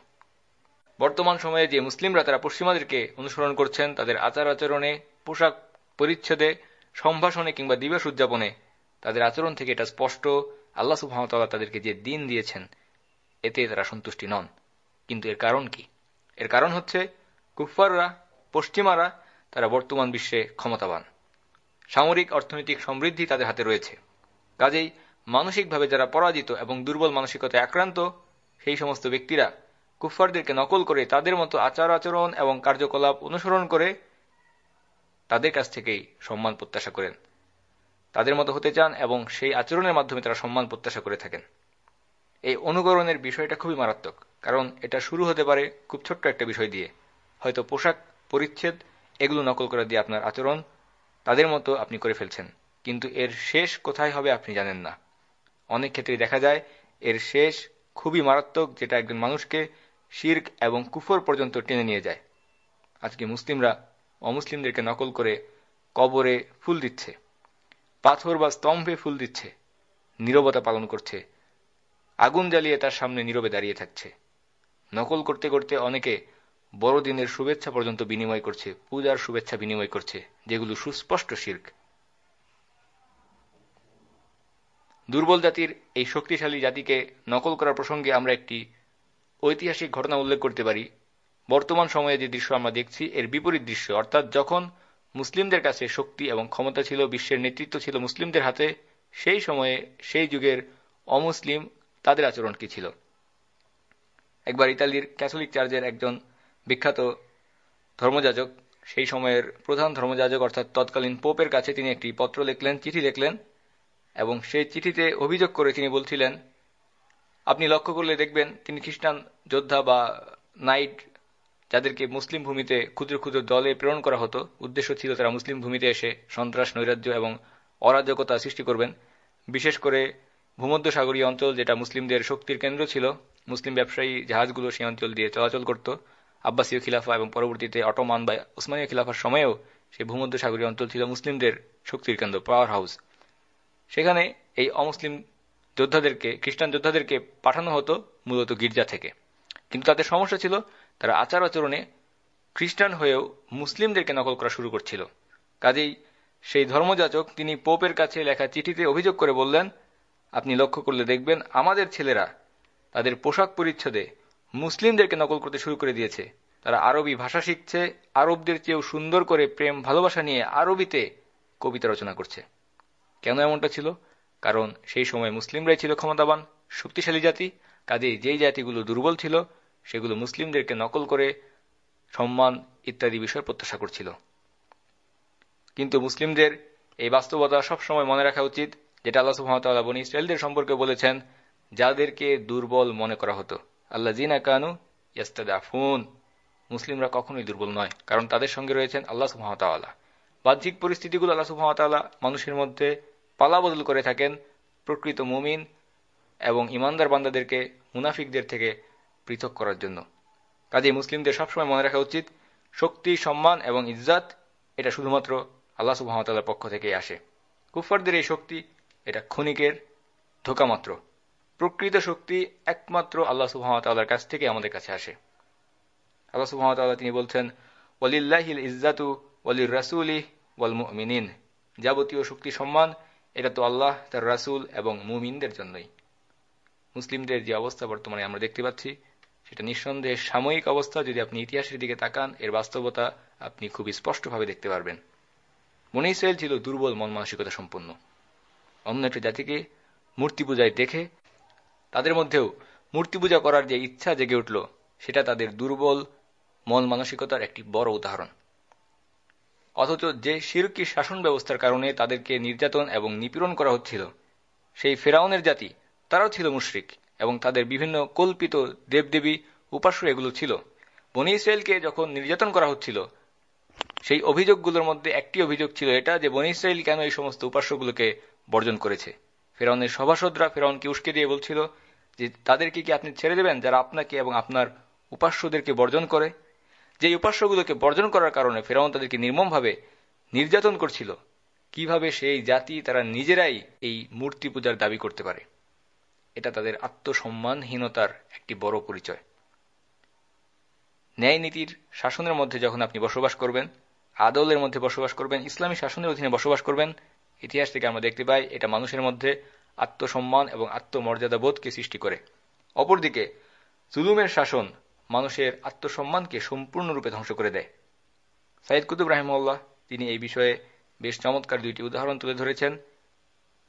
বর্তমান সময়ে যে মুসলিমরা তারা পশ্চিমাদেরকে অনুসরণ করছেন, তাদের আচার আচরণে, পোশাক পরিচ্ছেদে, সম্ভাষণে কিংবা দিবস উদযাপনে তাদের আচরণ থেকে এটা স্পষ্ট। আল্লাহ সুহামতাল্লাহ তাদেরকে যে দিন দিয়েছেন, এতে তারা সন্তুষ্টি নন। কিন্তু এর কারণ কি? এর কারণ হচ্ছে কুফাররা পশ্চিমারা, তারা বর্তমান বিশ্বে ক্ষমতাবান। সামরিক, অর্থনৈতিক সমৃদ্ধি তাদের হাতে রয়েছে। কাজেই মানসিকভাবে যারা পরাজিত এবং দুর্বল মানসিকতায় আক্রান্ত, সেই সমস্ত ব্যক্তিরা কুফফারদেরকে নকল করে তাদের মতো আচার আচরণ এবং কার্যকলাপ অনুসরণ করে তাদের কাছ থেকেই সম্মান প্রত্যাশা করেন। তাদের মতো হতে চান এবং সেই আচরণের মাধ্যমে তারা সম্মান প্রত্যাশা করে থাকেন। এই অনুকরণের বিষয়টা খুবই মারাত্মক, কারণ এটা শুরু হতে পারে খুব ছোট্ট একটা বিষয় দিয়ে। হয়তো পোশাক, পরিচ্ছেদ, এগুলো নকল করে দিয়ে আপনার আচরণ তাদের মতো আপনি করে ফেলছেন, কিন্তু এর শেষ কোথায় হবে আপনি জানেন না। অনেক ক্ষেত্রে দেখা যায়, এর শেষ খুবই মারাত্মক, যেটা একজন মানুষকে শির্ক এবং কুফর পর্যন্ত টেনে নিয়ে যায়। আজকে মুসলিমরা অমুসলিমদেরকে নকল করে কবরে ফুল দিচ্ছে, পাথর বা স্তম্ভে ফুল দিচ্ছে, নিরবতা পালন করছে, আগুন জ্বালিয়ে তার সামনে নীরবে দাঁড়িয়ে থাকছে। নকল করতে করতে অনেকে বড়দিনের শুভেচ্ছা পর্যন্ত বিনিময় করছে, পূজার শুভেচ্ছা বিনিময় করছে, যেগুলো সুস্পষ্ট শির্ক। দুর্বল জাতির এই শক্তিশালী জাতিকে নকল করার প্রসঙ্গে আমরা একটি ঐতিহাসিক ঘটনা উল্লেখ করতে পারি। বর্তমান সময়ে যে দৃশ্য আমরা দেখছি, এর বিপরীত দৃশ্য, অর্থাৎ যখন মুসলিমদের কাছে শক্তি এবং ক্ষমতা ছিল, বিশ্বের নেতৃত্ব ছিল মুসলিমদের হাতে, সেই সময়ে, সেই যুগের অমুসলিম তাদের আচরণ কি ছিল? একবার ইতালির ক্যাথলিক চার্চের একজন বিখ্যাত ধর্মযাজক, সেই সময়ের প্রধান ধর্মযাজক, অর্থাৎ তৎকালীন পোপের কাছে তিনি একটি পত্র লিখলেন, চিঠি লিখলেন এবং সেই চিঠিতে অভিযোগ করে তিনি বলছিলেন আপনি লক্ষ্য করলে দেখবেন তিনি খ্রিস্টান যোদ্ধা বা নাইট যাদেরকে মুসলিম ভূমিতে ক্ষুদ্র ক্ষুদ্র দলে প্রেরণ করা হতো, উদ্দেশ্য ছিল তারা মুসলিম ভূমিতে এসে সন্ত্রাস, নৈরাজ্য এবং অরাজকতা সৃষ্টি করবেন। বিশেষ করে ভূমধ্যসাগরীয় অঞ্চল যেটা মুসলিমদের শক্তির কেন্দ্র ছিল, মুসলিম ব্যবসায়ী জাহাজগুলো সেই অঞ্চল দিয়ে চলাচল করত। আব্বাসীয় খিলাফা এবং পরবর্তীতে অটোমান বা উসমানীয় খিলাফার সময়েও সেই ভূমধ্যসাগরীয় অঞ্চল ছিল মুসলিমদের শক্তির কেন্দ্র পাওয়ার হাউস সেখানে এই অমুসলিম যোদ্ধাদেরকে, খ্রিস্টান যোদ্ধাদেরকে পাঠানো হতো মূলত গির্জা থেকে। কিন্তু তাদের সমস্যা ছিল, তারা আচার আচরণে খ্রিস্টান হয়েও মুসলিমদেরকে নকল করা শুরু করছিল। কাজেই সেই ধর্মযাচক তিনি পোপের কাছে লেখা চিঠিতে অভিযোগ করে বললেন, আপনি লক্ষ্য করলে দেখবেন আমাদের ছেলেরা তাদের পোশাক পরিচ্ছদে মুসলিমদেরকে নকল করতে শুরু করে দিয়েছে। তারা আরবি ভাষা শিখছে, আরবদের চেয়েও সুন্দর করে প্রেম ভালোবাসা নিয়ে আরবিতে কবিতা রচনা করছে। কেন এমনটা ছিল? কারণ সেই সময় মুসলিমরাই ছিল ক্ষমতাবান, শক্তিশালী জাতি, কাজেই যেই জাতিগুলো দুর্বল ছিল, সেগুলো মুসলিমদেরকে নকল করে সম্মান ইত্যাদি বিষয় প্রত্যাশা করছিল। কিন্তু মুসলিমদের এই বাস্তবতা সবসময় মনে রাখা উচিত, যেটা আল্লাহ সুহামতাল্লাহ বনি ইসরায়েলদের সম্পর্কে বলেছেন, যাদেরকে দুর্বল মনে করা হতো। আল্লাহ জিনা কানু ইয়াস্তাদাফুন। মুসলিমরা কখনোই দুর্বল নয়, কারণ তাদের সঙ্গে রয়েছেন আল্লাহ সুহামতাল্লাহ বাহ্যিক পরিস্থিতিগুলো আল্লাহ সুহামতাল্লাহ মানুষের মধ্যে পালাবদল করে থাকেন প্রকৃত মুমিন এবং ইমানদার বান্দাদেরকে মুনাফিকদের থেকে পৃথক করার জন্য। কাজে মুসলিমদের সবসময় মনে রাখা উচিত, শক্তি, সম্মান এবং ইজ্জাত, এটা শুধুমাত্র আল্লাহ সুহামতাল্লার পক্ষ থেকেই আসে। কুফারদের এই শক্তি, এটা ক্ষণিকের ধোকামাত্র। প্রকৃত শক্তি একমাত্র আল্লাহ সুহামতাল্লাহর কাছ থেকে আমাদের কাছে আসে। আল্লাহ সুহামতাল্লাহ তিনি বলছেন, ওয়ালিল্লাহিল ইজ্জাতু ওয়ালির রাসুলি ওয়াল মুমিনিন। যাবতীয় শক্তি, সম্মান এটা তো আল্লাহ, তার রাসুল এবং মুমিনদের জন্যই। মুসলিমদের যে অবস্থা বর্তমানে আমরা দেখতে পাচ্ছি, সেটা নিঃসন্দেহে সাময়িক অবস্থা। যদি আপনি ইতিহাসের দিকে তাকান, এর বাস্তবতা আপনি খুব স্পষ্টভাবে দেখতে পারবেন। মনে ইসরায়েল ছিল দুর্বল মন মানসিকতা সম্পন্ন। অন্য একটি জাতিকে মূর্তি পূজায় দেখে, তাদের মধ্যেও মূর্তি পূজা করার যে ইচ্ছা জেগে উঠল, সেটা তাদের দুর্বল মন মানসিকতার একটি বড় উদাহরণ। অথচ যে শিরকি শাসন ব্যবস্থার কারণে তাদেরকে নির্যাতন এবং নিপীড়ন করা হচ্ছিল, সেই ফেরাউনের জাতি তারাও ছিল মুশরিক এবং তাদের বিভিন্ন কল্পিত দেবদেবী উপাস্য এগুলো ছিল। বনি ইসরায়েলকে যখন নির্যাতন করা হচ্ছিল, সেই অভিযোগগুলোর মধ্যে একটি অভিযোগ ছিল এটা যে বনি ইসরায়েল কেন এই সমস্ত উপাস্যগুলোকে বর্জন করেছে। ফেরাউনের সভাসদরা ফেরাউনকে উস্কে দিয়ে বলছিল যে, তাদেরকে কি আপনি ছেড়ে দেবেন যারা আপনাকে এবং আপনার উপাস্যদেরকে বর্জন করে? যে উপাস্যগুলোকে বর্জন করার কারণে ফেরাউন তাদেরকে নির্মমভাবে নির্যাতন করছিল, কীভাবে সেই জাতি তারা নিজেরাই এই মূর্তি পূজার দাবি করতে পারে? এটা তাদের আত্মসম্মানহীনতার একটি বড় পরিচয়। ন্যায় নীতির শাসনের মধ্যে যখন আপনি বসবাস করবেন, আদলের মধ্যে বসবাস করবেন, ইসলামী শাসনের অধীনে বসবাস করবেন, ইতিহাস থেকে আমরা দেখতে পাই এটা মানুষের মধ্যে আত্মসম্মান এবং আত্মমর্যাদা বোধকে সৃষ্টি করে। অপরদিকে, জুলুমের শাসন মানুষের আত্মসম্মানকে সম্পূর্ণরূপে ধ্বংস করে দেয়। সাইদ কুতুব রাহিমউল্লাহ তিনি এই বিষয়ে বেশ চমৎকার দুইটি উদাহরণ তুলে ধরেছেন।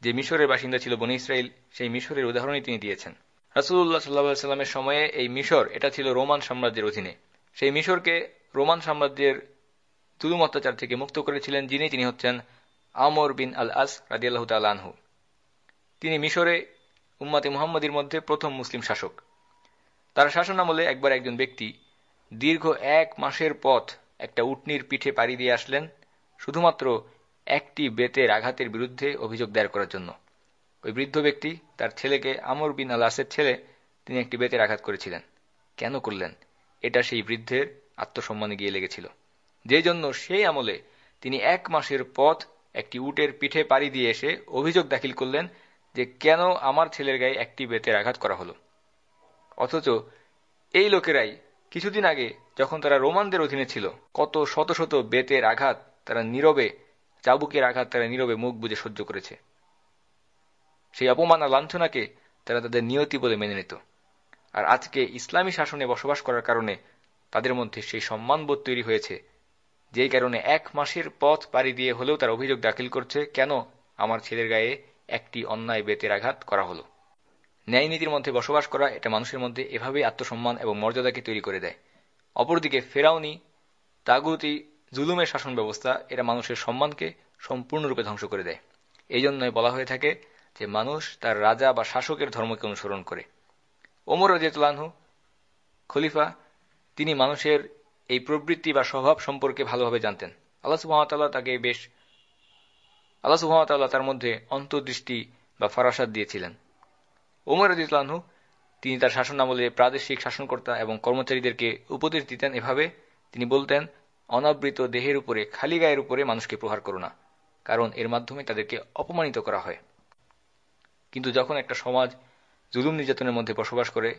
যে মিশরের বাসিন্দা ছিল বনি ইসরায়েল সেই মিশরের উদাহরণই তিনি দিয়েছেন। রাসুল্লাহ সাল্লাহ সাল্লামের সময়ে এই মিশর, এটা ছিল রোমান সাম্রাজ্যের অধীনে। সেই মিশরকে রোমান সাম্রাজ্যের তুলুম অত্যাচার থেকে মুক্ত করেছিলেন যিনি, তিনি হচ্ছেন আমর বিন আল আস রাজিয়াল্লাহ তালহু তিনি মিশরে উম্মাতে মুহাম্মদীর মধ্যে প্রথম মুসলিম শাসক। তার শাসনামলে একবার একজন ব্যক্তি দীর্ঘ এক মাসের পথ একটা উটনির পিঠে পাড়ি দিয়ে আসলেন, শুধুমাত্র একটি বেতের আঘাতের বিরুদ্ধে অভিযোগ দায়ের করার জন্য। ওই বৃদ্ধ ব্যক্তি তার ছেলেকে আমর বিন আলাসের ছেলে তিনি একটি বেতের আঘাত করেছিলেন। কেন করলেন? এটা সেই বৃদ্ধের আত্মসম্মানে গিয়ে লেগেছিল। যে জন্য সেই আমলে তিনি এক মাসের পথ একটি উটের পিঠে পাড়ি দিয়ে এসে অভিযোগ দাখিল করলেন যে কেন আমার ছেলের গায়ে একটি বেতের আঘাত করা হলো। অথচ এই লোকেরাই কিছুদিন আগে যখন তারা রোমানদের অধীনে ছিল, কত শত শত বেতের আঘাত তারা নীরবে, চাবুকের আঘাত তারা নীরবে মুখ বুঝে সহ্য করেছে। সেই অপমান আর লাঞ্ছনাকে তারা তাদের নিয়তি বলে মেনে নিত। আর আজকে ইসলামী শাসনে বসবাস করার কারণে তাদের মধ্যে সেই সম্মানবোধ তৈরি হয়েছে, যেই কারণে এক মাসের পথ পাড়ি দিয়ে হলেও তার অভিযোগ দাখিল করছে, কেন আমার ছেলের গায়ে একটি অন্যায় বেতের আঘাত করা হলো। ন্যায় নীতির মধ্যে বসবাস করা এটা মানুষের মধ্যে এভাবেই আত্মসম্মান এবং মর্যাদাকে তৈরি করে দেয়। অপরদিকে ফেরাউনি, তাগুতি, জুলুমের শাসন ব্যবস্থা এটা মানুষের সম্মানকে সম্পূর্ণরূপে ধ্বংস করে দেয়। এই জন্যই বলা হয়ে থাকে যে মানুষ তার রাজা বা শাসকের ধর্মকে অনুসরণ করে। ওমর রাজিয়াতলানহু খলিফা, তিনি মানুষের এই প্রবৃত্তি বা স্বভাব সম্পর্কে ভালোভাবে জানতেন। আল্লাহ সুহামতাল্লাহ তাকে বেশ, আল্লাহ সুহামতাল্লাহ তার মধ্যে অন্তর্দৃষ্টি বা ফরাসাদ দিয়েছিলেন। ওমর রাজিউল্লাহু তিনি তার শাসন আমলে প্রাদেশিক শাসনকর্তা এবং কর্মচারীদেরকে উপদেশ দিতেন এভাবে। তিনি বলতেন, অনাবৃত দেহের উপরে, খালি গায়ের উপরে মানুষকে প্রহার করো না, কারণ এর মাধ্যমে তাদেরকে অপমানিত করা হয়। কিন্তু যখন একটা সমাজ জুলুম নির্যাতনের মধ্যে বসবাস করে,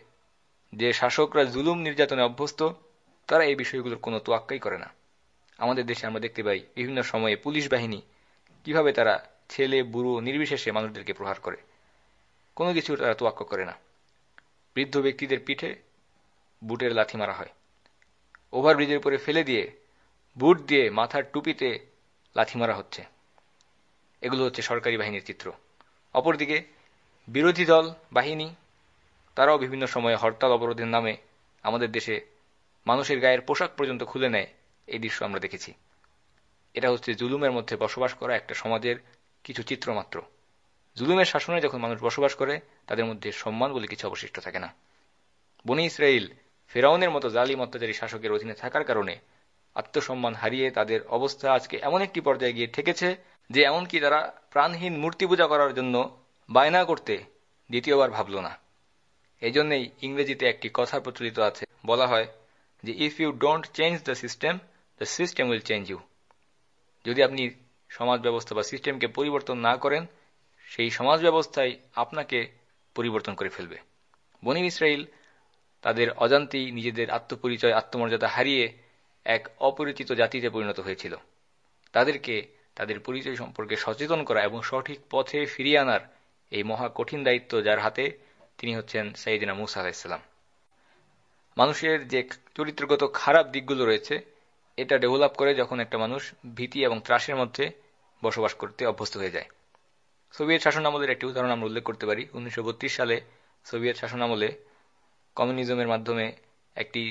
যে শাসকরা জুলুম নির্যাতনে অভ্যস্ত, তারা এই বিষয়গুলোর কোনো তোয়াক্কাই করে না। আমাদের দেশে আমরা দেখতে পাই বিভিন্ন সময়ে পুলিশ বাহিনী কীভাবে তারা ছেলে, বুড়ো, নির্বিশেষে মানুষদেরকে প্রহার করে। কোনো কিছু তারা তোয়াক্ক করে না। বৃদ্ধ ব্যক্তিদের পিঠে বুটের লাথি মারা হয়। ওভারব্রিজের উপরে ফেলে দিয়ে বুট দিয়ে মাথার টুপিতে লাথি মারা হচ্ছে। এগুলো হচ্ছে সরকারি বাহিনীর চিত্র। অপরদিকে বিরোধী দল, বাহিনী, তারাও বিভিন্ন সময়ে হরতাল অবরোধের নামে আমাদের দেশে মানুষের গায়ের পোশাক পর্যন্ত খুলে নেয় এই দৃশ্য আমরা দেখেছি। এটা হচ্ছে জুলুমের মধ্যে বসবাস করা একটা সমাজের কিছু চিত্র মাত্র জুলুমের শাসনে যখন মানুষ বসবাস করে, তাদের মধ্যে সম্মান বলে কিছু অবশিষ্ট থাকে না। বনি ইসরায়েল ফেরাউনের মতো জালিম অত্যাচারী শাসকের অধীনে থাকার কারণে আত্মসম্মান হারিয়ে তাদের অবস্থা আজকে এমন একটি পর্যায়ে গিয়ে ঠেকেছে যে এমনকি তারা প্রাণহীন মূর্তি পূজা করার জন্য বায়না করতে দ্বিতীয়বার ভাবল না। এই জন্যই ইংরেজিতে একটি কথা প্রচলিত আছে। বলা হয় যে if you don't change the system the system will change you যদি আপনি সমাজ ব্যবস্থা বা সিস্টেমকে পরিবর্তন না করেন সেই সমাজ ব্যবস্থায় আপনাকে পরিবর্তন করে ফেলবে। বনির ইসরায়েল তাদের অজান্তেই নিজেদের আত্মপরিচয়, আত্মমর্যাদা হারিয়ে এক অপরিচিত জাতিতে পরিণত হয়েছিল। তাদেরকে তাদের পরিচয় সম্পর্কে সচেতন করা এবং সঠিক পথে ফিরিয়ে আনার এই মহা কঠিন দায়িত্ব যার হাতে তিনি হচ্ছেন সাইদিনা মুসা মানুষের যে চরিত্রগত খারাপ দিকগুলো রয়েছে, এটা ডেভেলপ করে যখন একটা মানুষ ভীতি এবং ত্রাসের মধ্যে বসবাস করতে অভ্যস্ত হয়ে যায়। সোভিয়েত শাসনামলের একটি উদাহরণ আমরা উল্লেখ করতে পারি। উনিশশো বত্রিশ সালে সোভিয়েত শাসন আমলে কমিউনিজমের মাধ্যমে একটি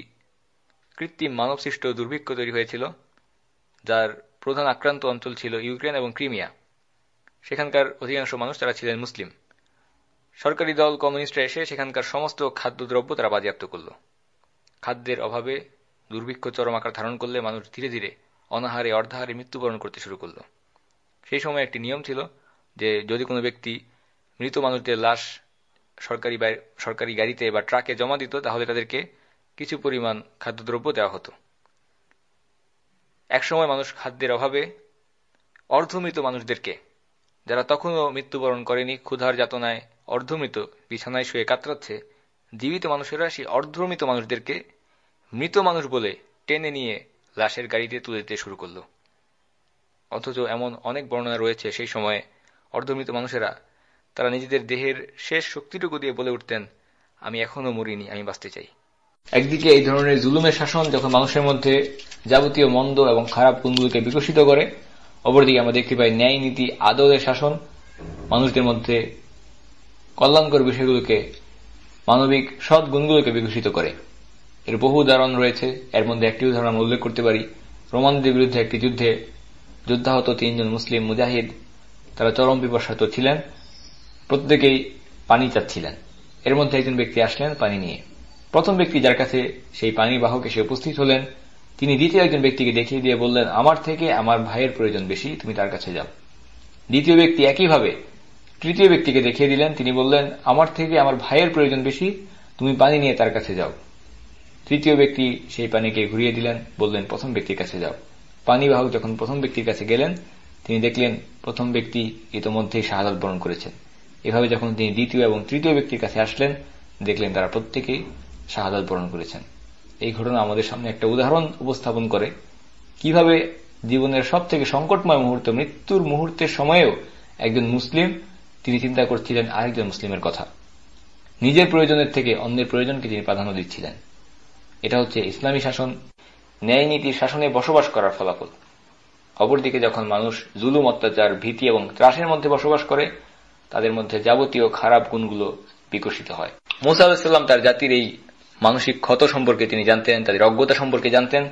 কৃত্রিম মানবসৃষ্ট দুর্ভিক্ষ তৈরি হয়েছিল, যার প্রধান আক্রান্ত অঞ্চল ছিল ইউক্রেন এবং ক্রিমিয়া। সেখানকার অধিকাংশ মানুষ তারা ছিলেন মুসলিম। সরকারি দল কমিউনিস্টরা এসে সেখানকার সমস্ত খাদ্যদ্রব্য তারা বাজেয়াপ্ত করল। খাদ্যের অভাবে দুর্ভিক্ষ চরম আকার ধারণ করলে মানুষ ধীরে ধীরে অনাহারে, অর্ধাহারে মৃত্যুবরণ করতে শুরু করল। সেই সময় একটি নিয়ম ছিল যে যদি কোনো ব্যক্তি মৃত মানুষদের লাশ সরকারি সরকারি গাড়িতে বা ট্রাকে জমা দিত, তাহলে তাদেরকে কিছু পরিমাণ খাদ্যদ্রব্য দেওয়া হতো। একসময় মানুষ খাদ্যের অভাবে অর্ধমৃত মানুষদেরকে, যারা তখনও মৃত্যুবরণ করেনি, ক্ষুধার যাতনায় অর্ধমৃত, বিছানায় শুয়ে কাতরাচ্ছে, জীবিত মানুষেরা সেই অর্ধমৃত মানুষদেরকে মৃত মানুষ বলে টেনে নিয়ে লাশের গাড়িতে তুলে দিতে শুরু করল। অথচ এমন অনেক বর্ণনা রয়েছে সেই সময়ে অর্ধমৃত মানুষেরা, তারা নিজেদের দেহের শেষ শক্তিটুকু দিয়ে বলে উঠতেন, আমি এখনও মরিনি, আমি বাঁচতে চাই। একদিকে এই ধরনের জুলুমের শাসন যখন মানুষের মধ্যে যাবতীয় মন্দ এবং খারাপ গুণগুলোকে বিকশিত করে, অপরদিকে আমরা দেখতে পাই ন্যায় নীতি, আদরের শাসন, মানুষদের মধ্যে কল্যাণকর বিষয়গুলোকে, মানবিক সৎ গুণগুলোকে বিকশিত করে। এর বহু উদাহরণ রয়েছে। এর মধ্যে একটি উদাহরণ আমরা উল্লেখ করতে পারি। রোমানদের বিরুদ্ধে একটি যুদ্ধে যুদ্ধাহত তিনজন মুসলিম মুজাহিদ তারা চরম বিপর্ষাত ছিলেন। প্রত্যেকেই পানি চাচ্ছিলেন। এর মধ্যে একজন ব্যক্তি আসলেন পানি নিয়ে। প্রথম ব্যক্তি যার কাছে সেই পানি বাহক এসে উপস্থিত হলেন, তিনি দ্বিতীয় একজন ব্যক্তিকে দেখিয়ে দিয়ে বললেন, আমার থেকে আমার ভাইয়ের প্রয়োজন বেশি, তুমি তার কাছে যাও। দ্বিতীয় ব্যক্তি একইভাবে তৃতীয় ব্যক্তিকে দেখিয়ে দিলেন, তিনি বললেন, আমার থেকে আমার ভাইয়ের প্রয়োজন বেশি, তুমি পানি নিয়ে তার কাছে যাও। তৃতীয় ব্যক্তি সেই পানিকে ঘুরিয়ে দিলেন, বললেন, প্রথম ব্যক্তির কাছে যাও। পানি বাহক যখন প্রথম ব্যক্তির কাছে গেলেন তিনি দেখলেন প্রথম ব্যক্তি ইতোমধ্যেই শাহাদ বরণ করেছেন। এভাবে যখন তিনি দ্বিতীয় এবং তৃতীয় ব্যক্তির কাছে আসলেন, দেখলেন তারা প্রত্যেকেই শাহাদ বরণ করেছেন। এই ঘটনা আমাদের সামনে একটা উদাহরণ উপস্থাপন করে কীভাবে জীবনের সব থেকে সংকটময় মুহূর্ত, মৃত্যুর মুহূর্তের সময়েও একজন মুসলিম, তিনি চিন্তা করছিলেন আরেকজন মুসলিমের কথা। নিজের প্রয়োজনের থেকে অন্যের প্রয়োজনকে তিনি প্রাধান্য দিচ্ছিলেন। এটা হচ্ছে ইসলামী শাসন ন্যায় নীতির শাসনে বসবাস করার ফলাফল। অপরদিকে যখন মানুষ জুলুম, অত্যাচার, ভীতি এবং ত্রাসের মধ্যে বসবাস করে, তাদের মধ্যে যাবতীয় খারাপ গুণগুলো বিকশিত হয়। মুসা আলাহিসাল্লাম তার জাতির এই মানসিক ক্ষত সম্পর্কে তিনি জানতেন, তাদের অজ্ঞতা সম্পর্কে জানতেন।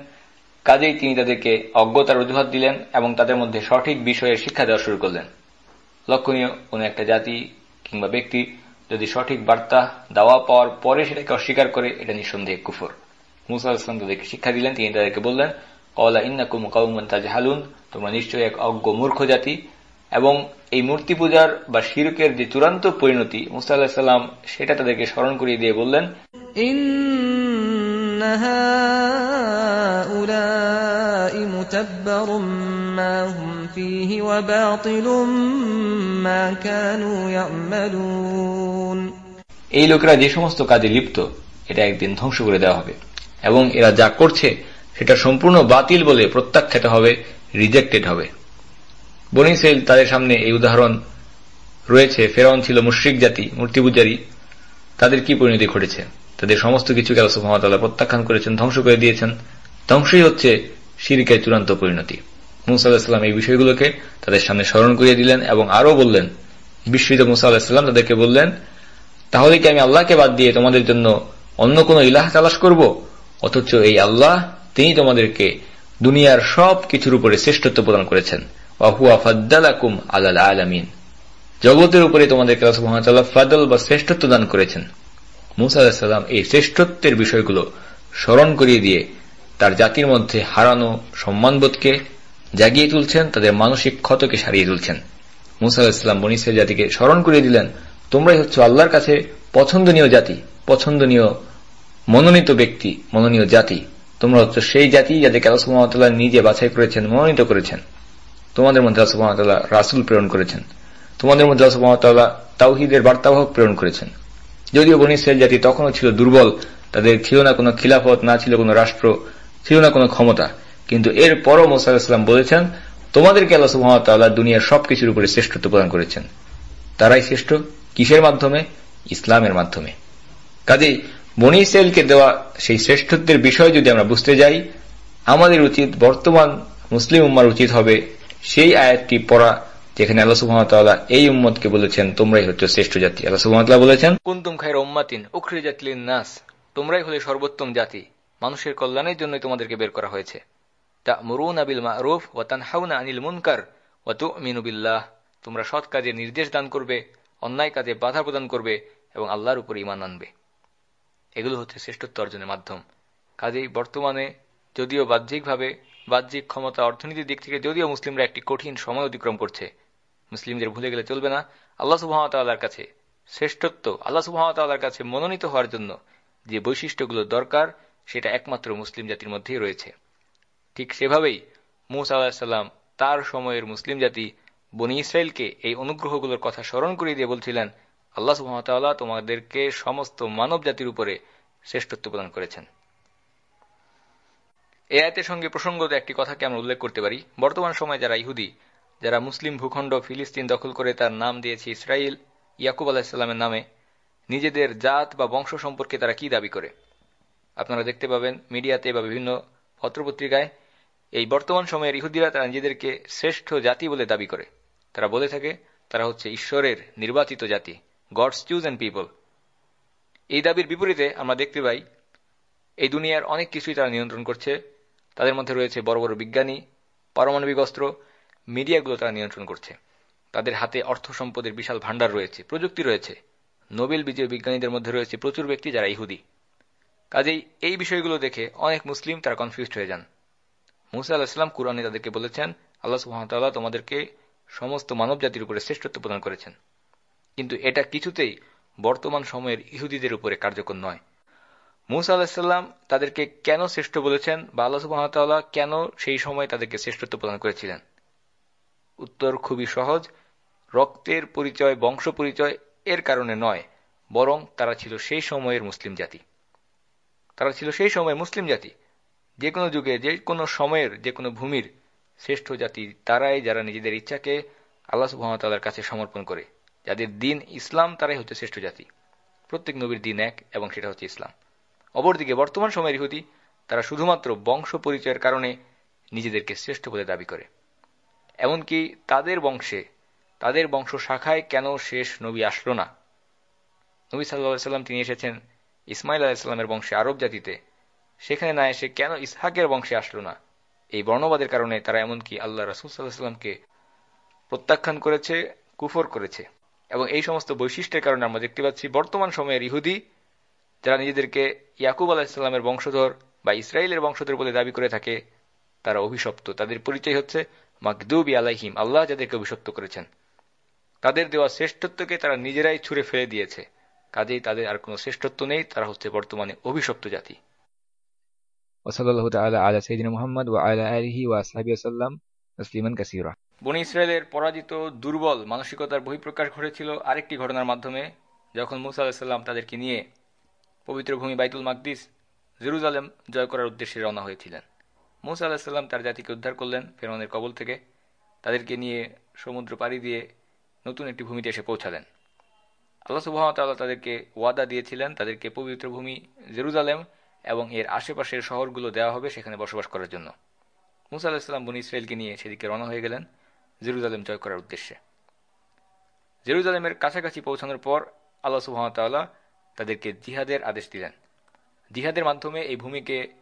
কাজেই তিনি তাদেরকে অজ্ঞতার অজুহাত দিলেন এবং তাদের মধ্যে সঠিক বিষয়ে শিক্ষা দেওয়া শুরু করলেন। লক্ষণীয় কোন একটা জাতি কিংবা ব্যক্তি যদি সঠিক বার্তা দেওয়া পাওয়ার পরে সেটাকে অস্বীকার করে, এটা নিঃসন্দেহে কুফর। মুসা ইসলাম তাদেরকে শিক্ষা দিলেন, তিনি তাদেরকে বললেন কলা ইন্নাকুম কাউমান তাজহালুন। তোমরা নিশ্চয়ই এক অজ্ঞ মূর্খ জাতি। এবং এই মূর্তি পূজার বা শিরকের যে চূড়ান্ত পরিণতি মুসা সেটা তাদেরকে স্মরণ করিয়ে দিয়ে বললেন এই লোকেরা যে সমস্ত কাজে লিপ্ত এটা একদিন ধ্বংস করে দেওয়া হবে। এবং এরা যা করছে সেটা সম্পূর্ণ বাতিল বলে প্রত্যাখ্যাত হবে। রিজেক্টেড হবে। বনিসেল তাদের সামনে এই উদাহরণ রয়েছে। ফেরাউন ছিল মুশ্রিক জাতি, মূর্তি পূজারী। তাদের কি পরিণতি ঘটেছে? তাদের সমস্ত কিছুকে আল্লাহ সুহামতাল্লাহ প্রত্যাখ্যান করেছেন, ধ্বংস করে দিয়েছেন। ধ্বংসই হচ্ছে শিরিকের চূড়ান্ত পরিণতি। মুসা আল্লাহাম এই বিষয়গুলোকে তাদের সামনে স্মরণ করিয়ে দিলেন এবং আরও বললেন। বিস্মৃত মুসা আল্লাহাম তাদেরকে বললেন, তাহলে কি আমি আল্লাহকে বাদ দিয়ে তোমাদের জন্য অন্য কোন ইলাহ তালাশ করব? অথচ এই আল্লাহ, তিনি তোমাদেরকে দুনিয়ার সব কিছুর উপরে শ্রেষ্ঠত্ব প্রদান করেছেন। আলামিন। জগতের উপরে তোমাদেরকে ফাদল বা শ্রেষ্ঠত্ব দান করেছেন। মুসা এই শ্রেষ্ঠত্বের বিষয়গুলো স্মরণ করিয়ে দিয়ে তার জাতির মধ্যে হারানো সম্মানবোধকে জাগিয়ে তুলছেন, তাদের মানসিক ক্ষতকে সারিয়ে তুলছেন। মুসা আলাহিসাল্লাম বনিসের জাতিকে স্মরণ করিয়ে দিলেন, তোমরাই হচ্ছে আল্লাহর কাছে পছন্দনীয় জাতি, পছন্দনীয় মনোনীত ব্যক্তি, মনোনীয় জাতি। তোমরা হচ্ছে সেই জাতি যাদেরকে আল্লাহ সুহামতাল্লাহ নিজে বাছাই করেছেন, মনোনীত করেছেন। তোমাদের মধ্যে আল্লাহ সুহামতাল্লাহ রাসুল প্রেরণ করেছেন। তোমাদের মধ্যে আল্লাহ সুহামতাল্লাহ তাওহিদের বার্তাবাহক প্রেরণ করেছেন। যদিও বনিসের জাতি তখনও ছিল দুর্বল, তাদের ছিল না কোনো খিলাফত, না ছিল কোনো রাষ্ট্র, ছিল না কোনো ক্ষমতা। কিন্তু এর পরও মোসাল্লাহাম বলেছেন, তোমাদেরকে আল্লাহ সুহামতাল্লাহ দুনিয়ার সবকিছুর উপরে শ্রেষ্ঠত্ব প্রদান করেছেন। তারাই শ্রেষ্ঠ কিসের মাধ্যমে? ইসলামের মাধ্যমে। কাজেই বনি ইসরায়েলকে দেওয়া সেই শ্রেষ্ঠত্বের বিষয় যদি আমরা বুঝতে যাই, আমাদের উচিত, বর্তমান মুসলিম উম্মার উচিত হবে সেই আয়াতটি পড়া, যেখানে আল্লাহ সুহামতাল্লাহ এই উম্মতকে বলেছেন, তোমরাই হচ্ছে শ্রেষ্ঠ জাতি। আল্লাহ সুহামতাল্লাহ বলেছেন, কুন্তুম খায়ের উম্মাতিন উখরি জাতলিন নাস তোমরাই হলে সর্বোত্তম জাতি। মানুষের কল্যাণের জন্যই তোমাদেরকে বের করা হয়েছে। তা মরুন আবিল মারুফ ও তান হাউনা আনিল মুনকার ও তু মিনুবিল্লাহ তোমরা সৎ কাজে নির্দেশ দান করবে, অন্যায় কাজে বাধা প্রদান করবে এবং আল্লাহর উপর ইমান আনবে। এগুলো হচ্ছে শ্রেষ্ঠত্ব অর্জনের মাধ্যম। কাজেই বর্তমানে যদিও বাহ্যিকভাবে বাহ্যিক ক্ষমতা অর্থনীতির দিক থেকে যদিও মুসলিমরা একটি কঠিন সময় অতিক্রম করছে, মুসলিমদের ভুলে গেলে চলবে না। আল্লাহ সুহামতাল্লাহর কাছে শ্রেষ্ঠত্ব, আল্লাহ সুহামতাল্লাহর কাছে মনোনীত হওয়ার জন্য যে বৈশিষ্ট্যগুলো দরকার, সেটা একমাত্র মুসলিম জাতির মধ্যেই রয়েছে। ঠিক সেভাবেই মুসা আল্লাহাম তার সময়ের মুসলিম জাতি বনি ইসরায়েলকে এই অনুগ্রহগুলোর কথা স্মরণ করিয়ে দিয়ে বলছিলেন আল্লাহ সুহামতাল্লাহ তোমাদেরকে সমস্ত মানব জাতির উপরে শ্রেষ্ঠত্ব প্রদান করেছেন। এ আয়তের সঙ্গে প্রসঙ্গত একটি কথাকে আমরা উল্লেখ করতে পারি। বর্তমান সময়ে যারা ইহুদি, যারা মুসলিম ভূখণ্ড ফিলিস্তিন দখল করে তার নাম দিয়েছে ইসরায়েল ইয়াকুব আলাহিসাল্লামের নামে। নিজেদের জাত বা বংশ সম্পর্কে তারা কি দাবি করে? আপনারা দেখতে পাবেন মিডিয়াতে বা বিভিন্ন পত্রপত্রিকায়, এই বর্তমান সময়ের ইহুদিরা তারা নিজেদেরকে শ্রেষ্ঠ জাতি বলে দাবি করে। তারা বলে থাকে, তারা হচ্ছে ঈশ্বরের নির্বাচিত জাতি। গডস চুজ অ্যান্ড পিপল এই দাবির বিপরীতে আমরা দেখতে পাই, এই দুনিয়ার অনেক কিছুই তারা নিয়ন্ত্রণ করছে। তাদের মধ্যে রয়েছে বড় বড় বিজ্ঞানী, পারমাণবিক অস্ত্র, মিডিয়াগুলো তারা নিয়ন্ত্রণ করছে। তাদের হাতে অর্থ সম্পদের বিশাল ভাণ্ডার রয়েছে, প্রযুক্তি রয়েছে। নোবেল বিজয় বিজ্ঞানীদের মধ্যে রয়েছে প্রচুর ব্যক্তি যারা ইহুদি। কাজেই এই বিষয়গুলো দেখে অনেক মুসলিম তারা কনফিউজড হয়ে যান। মুসা আল্লাহাম কুরআনে তাদেরকে বলেছেন, আল্লাহ সুহামতাল্লাহ তোমাদেরকে সমস্ত মানব জাতির উপরে শ্রেষ্ঠত্ব প্রদান করেছেন। কিন্তু এটা কিছুতেই বর্তমান সময়ের ইহুদিদের উপরে কার্যকর নয়। মুসা আলাহিসাল্লাম তাদেরকে কেন শ্রেষ্ঠ বলেছেন বা আল্লাহ কেন সেই সময় তাদেরকে শ্রেষ্ঠত্ব প্রদান করেছিলেন? উত্তর খুবই সহজ, রক্তের পরিচয়, বংশ পরিচয় এর কারণে নয়, বরং তারা ছিল সেই সময়ের মুসলিম জাতি। তারা ছিল সেই সময়ের মুসলিম জাতি। যে কোনো যুগে, যে কোনো সময়ের, যে কোনো ভূমির শ্রেষ্ঠ জাতি তারাই যারা নিজেদের ইচ্ছাকে আল্লাহ সুহামতাল্লার কাছে সমর্পণ করে। যাদের দিন ইসলাম তারাই হচ্ছে শ্রেষ্ঠ জাতি। প্রত্যেক নবীর দিন এক এবং সেটা হচ্ছে ইসলাম। অপরদিকে বর্তমান সময়ের ইহুদি, তারা শুধুমাত্র বংশ পরিচয়ের কারণে নিজেদেরকে শ্রেষ্ঠ বলে দাবি করে। এমনকি তাদের বংশে, তাদের বংশ শাখায় কেন শেষ নবী আসলো না? নবী সাল্লাহ সাল্লাম তিনি এসেছেন ইসমাইল আলাহিসাল্লামের বংশে আরব জাতিতে। সেখানে না এসে কেন ইসহাকের বংশে আসলো না? এই বর্ণবাদের কারণে তারা এমনকি আল্লাহ রাসুল সাল্লাহামকে প্রত্যাখ্যান করেছে, কুফর করেছে। এবং এই সমস্ত বৈশিষ্ট্যের কারণে আমরা দেখতে পাচ্ছি বর্তমান সময়ের ইহুদি, যারা নিজেদেরকে ইয়াকুব আলাহিসাল্লামের বংশধর বা ইসরায়েলের বংশধর বলে দাবি করে থাকে, তারা অভিশপ্ত। তাদের পরিচয় হচ্ছে মাকদুবি আলাহিম আল্লাহ যাদেরকে অভিশপ্ত করেছেন। তাদের দেওয়া শ্রেষ্ঠত্বকে তারা নিজেরাই ছুড়ে ফেলে দিয়েছে। কাজেই তাদের আর কোনো শ্রেষ্ঠত্ব নেই, তারা হচ্ছে বর্তমানে অভিশপ্ত জাতি। ওসলাল্লাহ তালা আলা সঈদিন মোহাম্মদ ওয়া আলা আলহি ওয়া সাহাবি আসাল্লাম তসলিমান কাসিরা। বনি ইসরায়েলের পরাজিত দুর্বল মানসিকতার বহিঃপ্রকাশ ঘটেছিল আরেকটি ঘটনার মাধ্যমে, যখন মুসা আলাহিসাল্লাম তাদেরকে নিয়ে পবিত্র ভূমি বাইতুল মাকদিস, জেরুজালেম জয় করার উদ্দেশ্যে রওনা হয়েছিলেন। মুসা আলাহিসাল্লাম তার জাতিকে উদ্ধার করলেন ফেরনের কবল থেকে। তাদেরকে নিয়ে সমুদ্র পাড়ি দিয়ে নতুন একটি ভূমিতে এসে পৌঁছালেন। আল্লাহ সুবাহতাল্লাহ তাদেরকে ওয়াদা দিয়েছিলেন, তাদেরকে পবিত্র ভূমি জেরুজালেম এবং এর আশেপাশের শহরগুলো দেওয়া হবে সেখানে বসবাস করার জন্য। মুসা আলাহিসাল্লাম বনি ইসরায়েলকে নিয়ে সেদিকে রওনা হয়ে গেলেন। জেরুজালেম জয় করার উদ্দেশ্যে। জেরুজালেমের কাছাকাছি পৌঁছানোর পর আল্লাহ সুহামতাল্লাহ তাদেরকে জিহাদের আদেশ দিলেন। জিহাদের মাধ্যমে এই ভূমিকে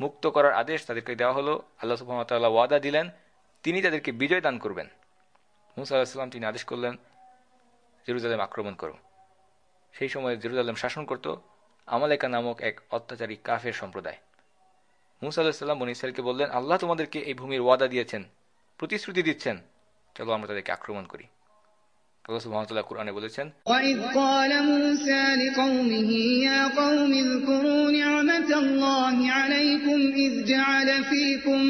মুক্ত করার আদেশ তাদেরকে দেওয়া হলো। আল্লাহ সুহামতাল্লাহ ওয়াদা দিলেন, তিনি তাদেরকে বিজয় দান করবেন। মুসা আলাহিসাল্লাম তিনি আদেশ করলেন, জেরুজালেম আক্রমণ করো। সেই সময় জেরুজালেম শাসন করত আমালেকা নামক এক অত্যাচারী কাফের সম্প্রদায়। মুসা আল্লাহিসাল্লাম বনি ইসরায়েলকে বললেন, আল্লাহ তোমাদেরকে এই ভূমির ওয়াদা দিয়েছেন। প্রতিশ্রুতি দিচ্ছেন চলো আমরা তাদেরকে আক্রমণ করি আল্লাহ সুবহানাহু কোরআনে বলেছেন ওয়াইদ ক্বালা মূসা লিকওমিহি ইয়া কওমি যকুরু নি'মাতাল্লাহি আলাইকুম ইয জা'আলা ফীকুম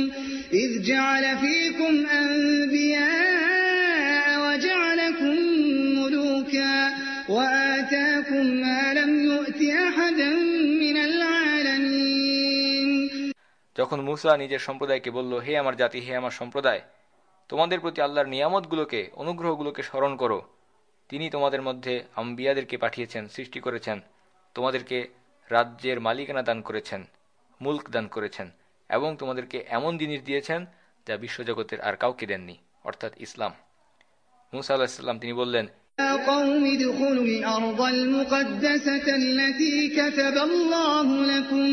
ইয জা'আলা ফীকুম আনবিয়া ওয়া জা'আলাকুম মুলুকা ওয়া আতাকুম মা লাম ইউ'তি আহাদান যখন মুসা নিজের সম্প্রদায়কে বলল, হে আমার জাতি, হে আমার সম্প্রদায়, তোমাদের প্রতি আল্লাহর নিয়ামতগুলোকে, অনুগ্রহগুলোকে স্মরণ করো। তিনি তোমাদের মধ্যে আম্বিয়াদেরকে পাঠিয়েছেন, সৃষ্টি করেছেন। তোমাদেরকে রাজ্যের মালিকানা দান করেছেন, মুল্ক দান করেছেন এবং তোমাদেরকে এমন জিনিস দিয়েছেন যা বিশ্বজগতের আর কাউকে দেননি, অর্থাৎ ইসলাম। মুসা আল্লাহ ইসলাম তিনি বললেন قوم ادخلوا الأرض المقدسة التي كتب الله لكم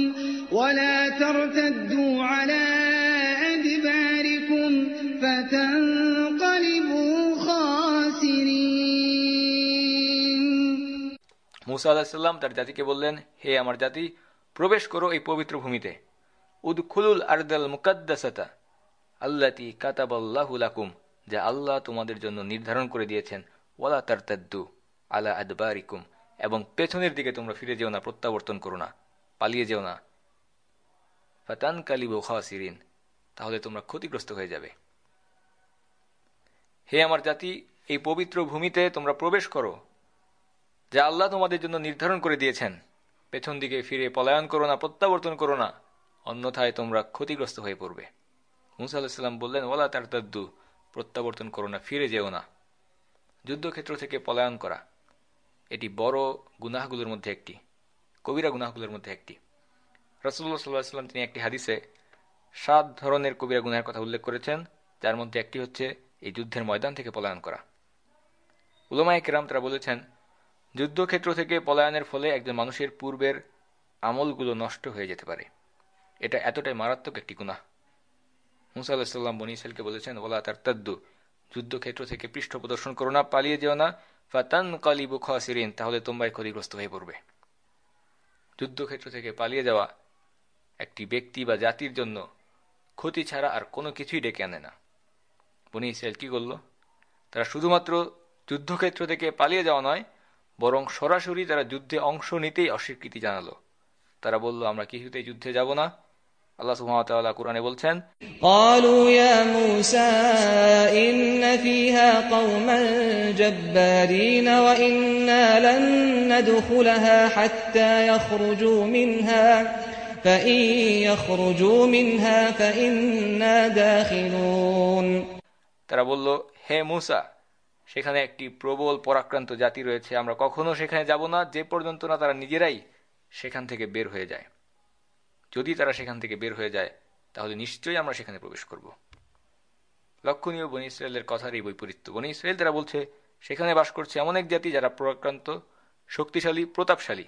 ولا ترتدوا على أدباركم فتنقلبوا خاسرين মুসা আলাহিসাল্লাম তার জাতিকে বললেন হে আমার জাতি প্রবেশ করো এই পবিত্র ভূমিতে উদখুলুল আরদাল মুকাদ্দাসাতা আল্লাতি কাতাবাল্লাহু লাকুম যা আল্লাহ তোমাদের জন্য নির্ধারণ করে দিয়েছেন ওয়ালা তারতাদ্দু আলা আদবারিকুম, এবং পেছনের দিকে তোমরা ফিরে যেও না, প্রত্যাবর্তন করো না, পালিয়ে যেও না। ফাতান কালিবু খাসিরিন, তাহলে তোমরা ক্ষতিগ্রস্ত হয়ে যাবে। হে আমার জাতি, এই পবিত্র ভূমিতে তোমরা প্রবেশ করো, যা আল্লাহ তোমাদের জন্য নির্ধারণ করে দিয়েছেন। পেছন দিকে ফিরে পলায়ন করো না, প্রত্যাবর্তন করো না, অন্যথায় তোমরা ক্ষতিগ্রস্ত হয়ে পড়বে। মুসা আল্লাহিসাল্লাম বললেন ওলা তার তাদ্দু প্রত্যাবর্তন করো না, ফিরে যেও না। যুদ্ধক্ষেত্র থেকে পলায়ন করা, এটি বড় গুনাহগুলোর মধ্যে একটি, কবিরা গুনাহগুলোর মধ্যে একটি। রসুল্লাহ সাল্লাহ সাল্লাম তিনি একটি হাদিসে সাত ধরনের কবিরা গুনাহের কথা উল্লেখ করেছেন, যার মধ্যে একটি হচ্ছে এই যুদ্ধের ময়দান থেকে পলায়ন করা। উলমায় কেরাম তারা বলেছেন, যুদ্ধক্ষেত্র থেকে পলায়নের ফলে একজন মানুষের পূর্বের আমলগুলো নষ্ট হয়ে যেতে পারে। এটা এতটাই মারাত্মক একটি গুনাহ। মুসা আল্লাহাম বনি ইসেলকে বলেছেন ওলা তার তদ্দু যুদ্ধক্ষেত্র থেকে পৃষ্ঠ প্রদর্শন করো না, পালিয়ে যেও না। ফাতান কালিবু খাসিরিন, তাহলে তোমরাই ক্ষতিগ্রস্ত হয়ে পড়বে। যুদ্ধক্ষেত্র থেকে পালিয়ে যাওয়া একটি ব্যক্তি বা জাতির জন্য ক্ষতি ছাড়া আর কোনো কিছুই ডেকে আনে না। বনি ইসরায়েল কি করল? তারা শুধুমাত্র যুদ্ধক্ষেত্র থেকে পালিয়ে যাওয়া নয়, বরং সরাসরি তারা যুদ্ধে অংশ নিতেই অস্বীকৃতি জানালো। তারা বলল, আমরা কিছুতেই যুদ্ধে যাব না। আল্লাহ সুহামতাল্লাহ কোরআনে বলছেন قالوا يا موسى إن فيها قوما جبارين وإنا لن ندخلها حتى يخرجوا منها فإن يخرجوا منها فإنا داخلون তারা বলল হে মুসা সেখানে একটি প্রবল পরাক্রান্ত জাতি রয়েছে আমরা কখনো সেখানে যাব না যে পর্যন্ত না তারা নিজেরাই সেখান থেকে বের হয়ে যায় যদি তারা সেখান থেকে বের হয়ে যায়, তাহলে নিশ্চয়ই আমরা সেখানে প্রবেশ করব। লক্ষণীয় বনি ইসরায়েলের কথার এই বৈপরীত্য। বনি ইসরায়েল তারা বলছে, সেখানে বাস করছে এমন এক জাতি যারা পরাক্রান্ত, শক্তিশালী, প্রতাপশালী।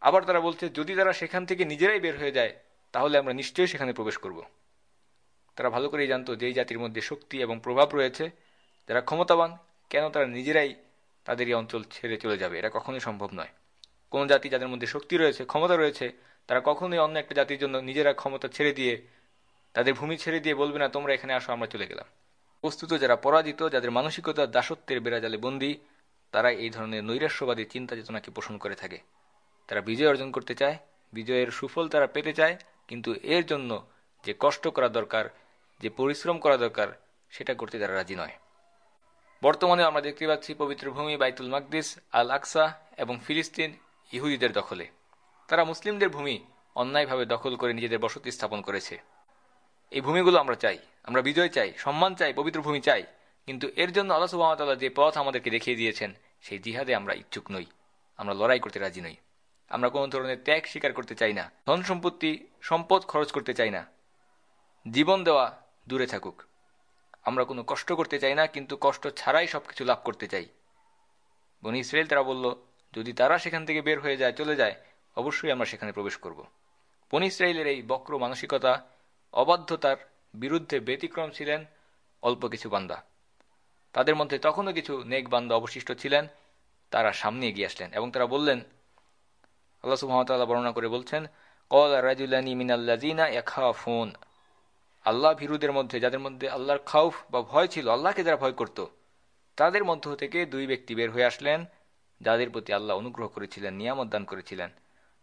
আবার তারা বলছে, যদি তারা সেখান থেকে নিজেরাই বের হয়ে যায়, তাহলে আমরা নিশ্চয়ই সেখানে প্রবেশ করব। তারা ভালো করেই জানতো যে জাতির মধ্যে শক্তি এবং প্রভাব রয়েছে। যারা ক্ষমতাবান, কেন তারা নিজেরাই তাদের এই অঞ্চল ছেড়ে চলে যাবে? এটা কখনোই সম্ভব নয়। কোন জাতি যাদের মধ্যে শক্তি রয়েছে, ক্ষমতা রয়েছে তারা কখনোই অন্য একটা জাতির জন্য নিজেরা ক্ষমতা ছেড়ে দিয়ে, তাদের ভূমি ছেড়ে দিয়ে বলবে না, তোমরা এখানে আসো, আমরা চলে গেলাম। বস্তুত যারা পরাজিত, যাদের মানসিকতা, দাসত্বের বেড়াজালে বন্দী, তারা এই ধরনের নৈরাশ্যবাদী চিন্তা চেতনাকে পোষণ করে থাকে। তারা বিজয় অর্জন করতে চায়, বিজয়ের সুফল তারা পেতে চায়, কিন্তু এর জন্য যে কষ্ট করা দরকার, যে পরিশ্রম করা দরকার, সেটা করতে তারা রাজি নয়। বর্তমানে আমরা দেখতে পাচ্ছি পবিত্র ভূমি বাইতুল মাকদিস, আল আকসা এবং ফিলিস্তিন ইহুদিদের দখলে। তারা মুসলিমদের ভূমি অন্যায়ভাবে দখল করে নিজেদের বসতি স্থাপন করেছে। এই ভূমিগুলো আমরা চাই, আমরা বিজয় চাই, সম্মান চাই, পবিত্র ভূমি চাই, কিন্তু এর জন্য আল্লাহ সুবাহতাল্লাহ যে পথ আমাদেরকে দেখিয়ে দিয়েছেন, সেই জিহাদে আমরা ইচ্ছুক নই, আমরা লড়াই করতে রাজি নই। আমরা কোনো ধরনের ত্যাগ স্বীকার করতে চাই না, ধন সম্পত্তি, সম্পদ খরচ করতে চাই না, জীবন দেওয়া দূরে থাকুক। আমরা কোনো কষ্ট করতে চাই না, কিন্তু কষ্ট ছাড়াই সবকিছু লাভ করতে চাই। বনি ইসরায়েল তারা বলল, যদি তারা সেখান থেকে বের হয়ে যায়, চলে যায় অবশ্যই আমরা সেখানে প্রবেশ করব। বনি ইসরায়েলের এই বক্র মানসিকতা, অবাধ্যতার বিরুদ্ধে ব্যতিক্রম ছিলেন অল্প কিছু বান্দা। তাদের মধ্যে তখনও কিছু নেক বান্দা অবশিষ্ট ছিলেন, তারা সামনে এগিয়ে আসলেন এবং তারা বললেন, আল্লাহ সুহামতাল্লাহ বর্ণনা করে বলছেন কল রাজুল্লানি মিনাল্লাজিনা এখা ফোন আল্লাহ ভীরুদের মধ্যে, যাদের মধ্যে আল্লাহর খাউফ বা ভয় ছিল, আল্লাহকে যারা ভয় করত, তাদের মধ্য থেকে দুই ব্যক্তি বের হয়ে আসলেন, যাদের প্রতি আল্লাহ অনুগ্রহ করেছিলেন, নিয়ামত দান করেছিলেন।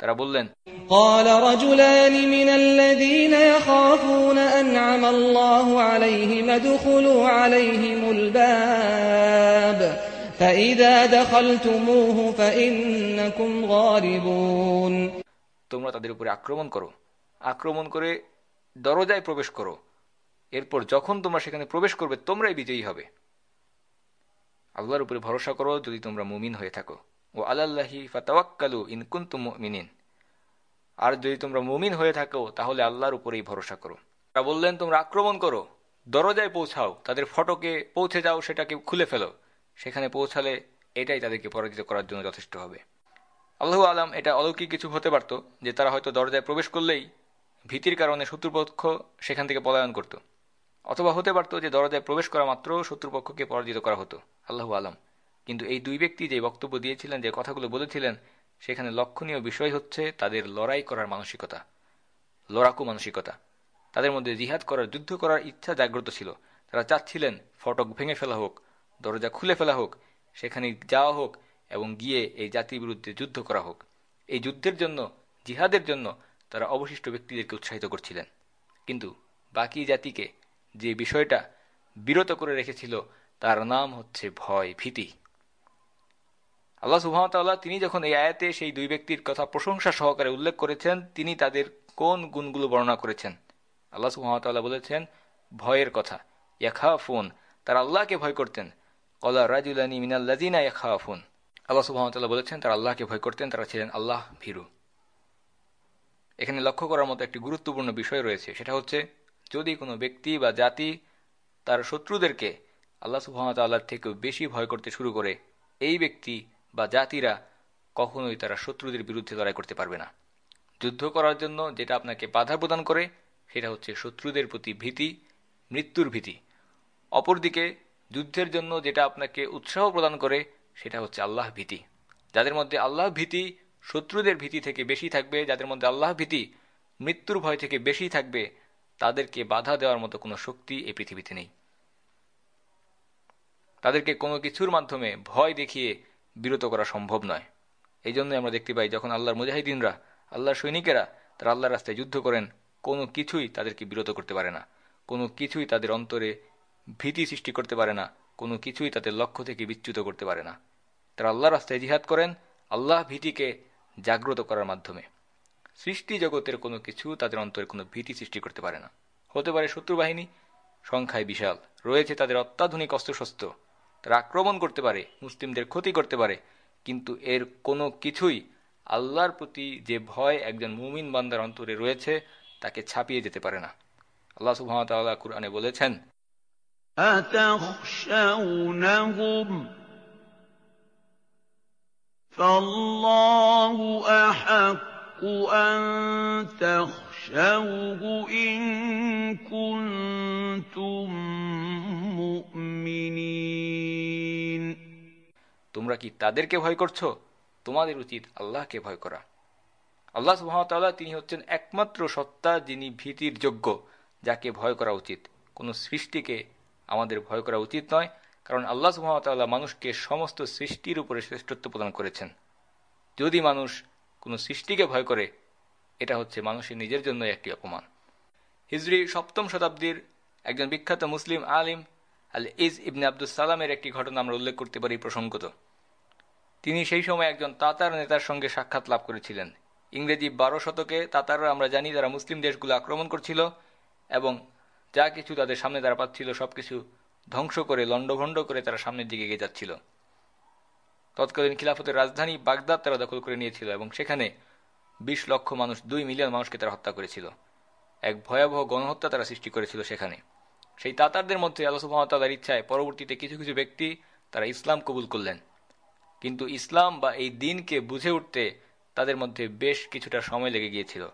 তারা বললেন قال رجلان من الذين يخافون أنعم الله عليهم ادخلوا عليهم الباب فإذا دخلتموه فإنكم غالبون তোমরা তাদের উপরে আক্রমণ করো আক্রমণ করে দরজায় প্রবেশ করো এরপর যখন তোমরা সেখানে প্রবেশ করবে তোমরাই বিজয়ী হবে আল্লাহর উপরে ভরসা করো যদি তোমরা মুমিন হয়ে থাকো ও আল্লাহি ফাতাওয়াক্কালু ইনকুন্তুম মুমিনিন। আর যদি তোমরা মুমিন হয়ে থাকো, তাহলে আল্লাহর উপরেই ভরসা করো। তা বললেন, তোমরা আক্রমণ করো, দরজায় পৌঁছাও, তাদের ফটকে পৌঁছে যাও, সেটাকে খুলে ফেলো। সেখানে পৌঁছালে এটাই তাদেরকে পরাজিত করার জন্য যথেষ্ট হবে। আল্লাহ আলাম, এটা অলৌকিক কিছু হতে পারত, যে তারা হয়তো দরজায় প্রবেশ করলেই ভীতির কারণে শত্রুপক্ষ সেখান থেকে পলায়ন করত। অথবা হতে পারত যে দরজায় প্রবেশ করা মাত্র শত্রুপক্ষকে পরাজিত করা হতো। আল্লাহ আলম। কিন্তু এই দুই ব্যক্তি যে বক্তব্য দিয়েছিলেন, যে কথাগুলো বলেছিলেন, সেখানে লক্ষণীয় বিষয় হচ্ছে তাদের লড়াই করার মানসিকতা, লড়াকু মানসিকতা। তাদের মধ্যে জিহাদ করার, যুদ্ধ করার ইচ্ছা জাগ্রত ছিল। তারা চাচ্ছিলেন, ফটক ভেঙে ফেলা হোক, দরজা খুলে ফেলা হোক সেখানে যাওয়া হোক এবং গিয়ে এই জাতির বিরুদ্ধে যুদ্ধ করা হোক। এই যুদ্ধের জন্য, জিহাদের জন্য তারা অবশিষ্ট ব্যক্তিদেরকে উৎসাহিত করছিলেন। কিন্তু বাকি জাতিকে যে বিষয়টা বিরত করে রেখেছিল, তার নাম হচ্ছে ভয়, ভীতি। আল্লাহ সুহামতাল্লাহ তিনি যখন এই আয়াতে সেই দুই ব্যক্তির কথা প্রশংসা সহকারে উল্লেখ করেছেন, তিনি তাদের কোন গুণগুলো বর্ণনা করেছেন? আল্লাহ সুহামতাল্লাহ বলেছেন, ভয়ের কথা। ইয়াখা ফোন তারা আল্লাহকে ভয় করতেন। কলা রাজুলানি মিনাল্লাদিনা ইয়াখা ফোন আল্লাহ সুহামতাল্লাহ বলেছেন, তারা আল্লাহকে ভয় করতেন, তারা ছিলেন আল্লাহ ভীরু। এখানে লক্ষ্য করার মতো একটি গুরুত্বপূর্ণ বিষয় রয়েছে। সেটা হচ্ছে, যদি কোনো ব্যক্তি বা জাতি তার শত্রুদেরকে আল্লাহ সুহামতাল্লাহ থেকেও বেশি ভয় করতে শুরু করে, এই ব্যক্তি বা জাতিরা কখনোই তারা শত্রুদের বিরুদ্ধে লড়াই করতে পারবে না। যুদ্ধ করার জন্য যেটা আপনাকে বাধা প্রদান করে, সেটা হচ্ছে শত্রুদের প্রতি ভীতি, মৃত্যুর ভীতি। অপরদিকে যুদ্ধের জন্য যেটা আপনাকে উৎসাহ প্রদান করে, সেটা হচ্ছে আল্লাহ ভীতি। যাদের মধ্যে আল্লাহ ভীতি শত্রুদের ভীতি থেকে বেশি থাকবে, যাদের মধ্যে আল্লাহ ভীতি মৃত্যুর ভয় থেকে বেশি থাকবে, তাদেরকে বাধা দেওয়ার মতো কোনো শক্তি এই পৃথিবীতে নেই। তাদেরকে কোনো কিছুর মাধ্যমে ভয় দেখিয়ে বিরত করা সম্ভব নয়। এই জন্য আমরা দেখতে পাই, যখন আল্লাহর মুজাহিদিনরা, আল্লাহর সৈনিকেরা তারা আল্লাহর রাস্তায় যুদ্ধ করেন, কোনো কিছুই তাদেরকে বিরত করতে পারে না। কোনো কিছুই তাদের অন্তরে ভীতি সৃষ্টি করতে পারে না। কোনো কিছুই তাদের লক্ষ্য থেকে বিচ্যুত করতে পারে না। তারা আল্লাহর রাস্তায় জিহাদ করেন, আল্লাহ ভীতিকে জাগ্রত করার মাধ্যমে। সৃষ্টি জগতের কোনো কিছু তাদের অন্তরে কোনো ভীতি সৃষ্টি করতে পারে না। হতে পারে শত্রু বাহিনী, সংখ্যায় বিশাল। রয়েছে তাদের অত্যাধুনিক অস্ত্রশস্ত্র। তারা আক্রমণ করতে পারে মুসলিমদের ক্ষতি করতে পারে কিন্তু এর কোনো কিছুই আল্লাহর প্রতি যে ভয় একজন মুমিন বান্দার অন্তরে রয়েছে তাকে ছাপিয়ে যেতে পারে না আল্লাহ সুহামতাল্লাহ কুরআনে বলেছেন أتخشونهم فالله أحق أن تخشوه إن كنتم مؤمنين তোমরা কি তাদেরকে ভয় করছো তোমাদের উচিত আল্লাহকে ভয় করা আল্লাহ সুহামতাল্লাহ তিনি হচ্ছেন একমাত্র সত্তা যিনি ভীতির যোগ্য যাকে ভয় করা উচিত কোনো সৃষ্টিকে আমাদের ভয় করা উচিত নয় কারণ আল্লাহ সুহামতাল্লাহ মানুষকে সমস্ত সৃষ্টির উপরে শ্রেষ্ঠত্ব প্রদান করেছেন যদি মানুষ কোনো সৃষ্টিকে ভয় করে, এটা হচ্ছে মানুষের নিজের জন্য একটি অপমান। হিজরি সপ্তম শতাব্দীর একজন বিখ্যাত মুসলিম আলিম আল ইজ ইবনে আব্দুল সালামের একটি ঘটনা আমরা উল্লেখ করতে পারি প্রসঙ্গত। তিনি সেই সময় একজন তাতার নেতার সঙ্গে সাক্ষাৎ লাভ করেছিলেন। ইংরেজি বারো শতকে তাতাররা, আমরা জানি তারা মুসলিম দেশগুলো আক্রমণ করছিল এবং যা কিছু তাদের সামনে তারা পাচ্ছিল, সবকিছু ধ্বংস করে, লণ্ডভণ্ড করে তারা সামনের দিকে এগিয়ে যাচ্ছিল। তৎকালীন খিলাফতের রাজধানী বাগদাদ তারা দখল করে নিয়েছিল এবং সেখানে বিশ লক্ষ মানুষ, দুই মিলিয়ন মানুষকে তারা হত্যা করেছিল। এক ভয়াবহ গণহত্যা তারা সৃষ্টি করেছিল সেখানে। সেই তাতারদের মধ্যে আলোচনাতালার ইচ্ছায় পরবর্তীতে কিছু কিছু ব্যক্তি তারা ইসলাম কবুল করলেন। কিন্তু ইসলাম বা এই দিনকে বুঝে উঠতে তাদের মধ্যে বেশ কিছুটা সময় লেগে গিয়েছিল।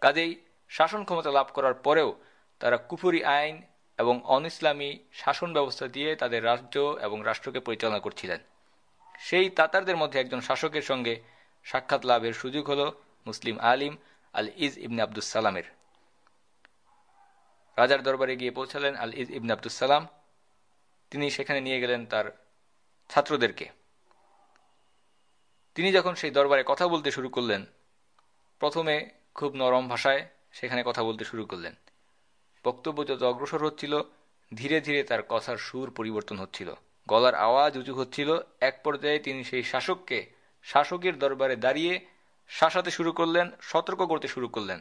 কাজেই শাসন ক্ষমতা লাভ করার পরেও তারা কুফুরি আইন এবং অন ইসলামী শাসন ব্যবস্থা দিয়ে তাদের রাজ্য এবং রাষ্ট্রকে পরিচালনা করছিলেন। সেই তাতারদের মধ্যে একজন শাসকের সঙ্গে সাক্ষাৎ লাভের সুযোগ হল মুসলিম আলিম আল ইজ ইবনে আবদুসালামের রাজার দরবারে গিয়ে পৌঁছালেন আল ইজ ইবনে আবদুসালাম তিনি সেখানে নিয়ে গেলেন তার ছাত্রদেরকে। তিনি যখন সেই দরবারে কথা বলতে শুরু করলেন, প্রথমে খুব নরম ভাষায় সেখানে কথা বলতে শুরু করলেন। বক্তব্য যত অগ্রসর হচ্ছিল, ধীরে ধীরে তার কথার সুর পরিবর্তন হচ্ছিল। গলার আওয়াজ উঁচু হচ্ছিল। এক পর্যায়ে তিনি সেই শাসককে, শাসকের দরবারে দাঁড়িয়ে শাসাতে শুরু করলেন, সতর্ক করতে শুরু করলেন।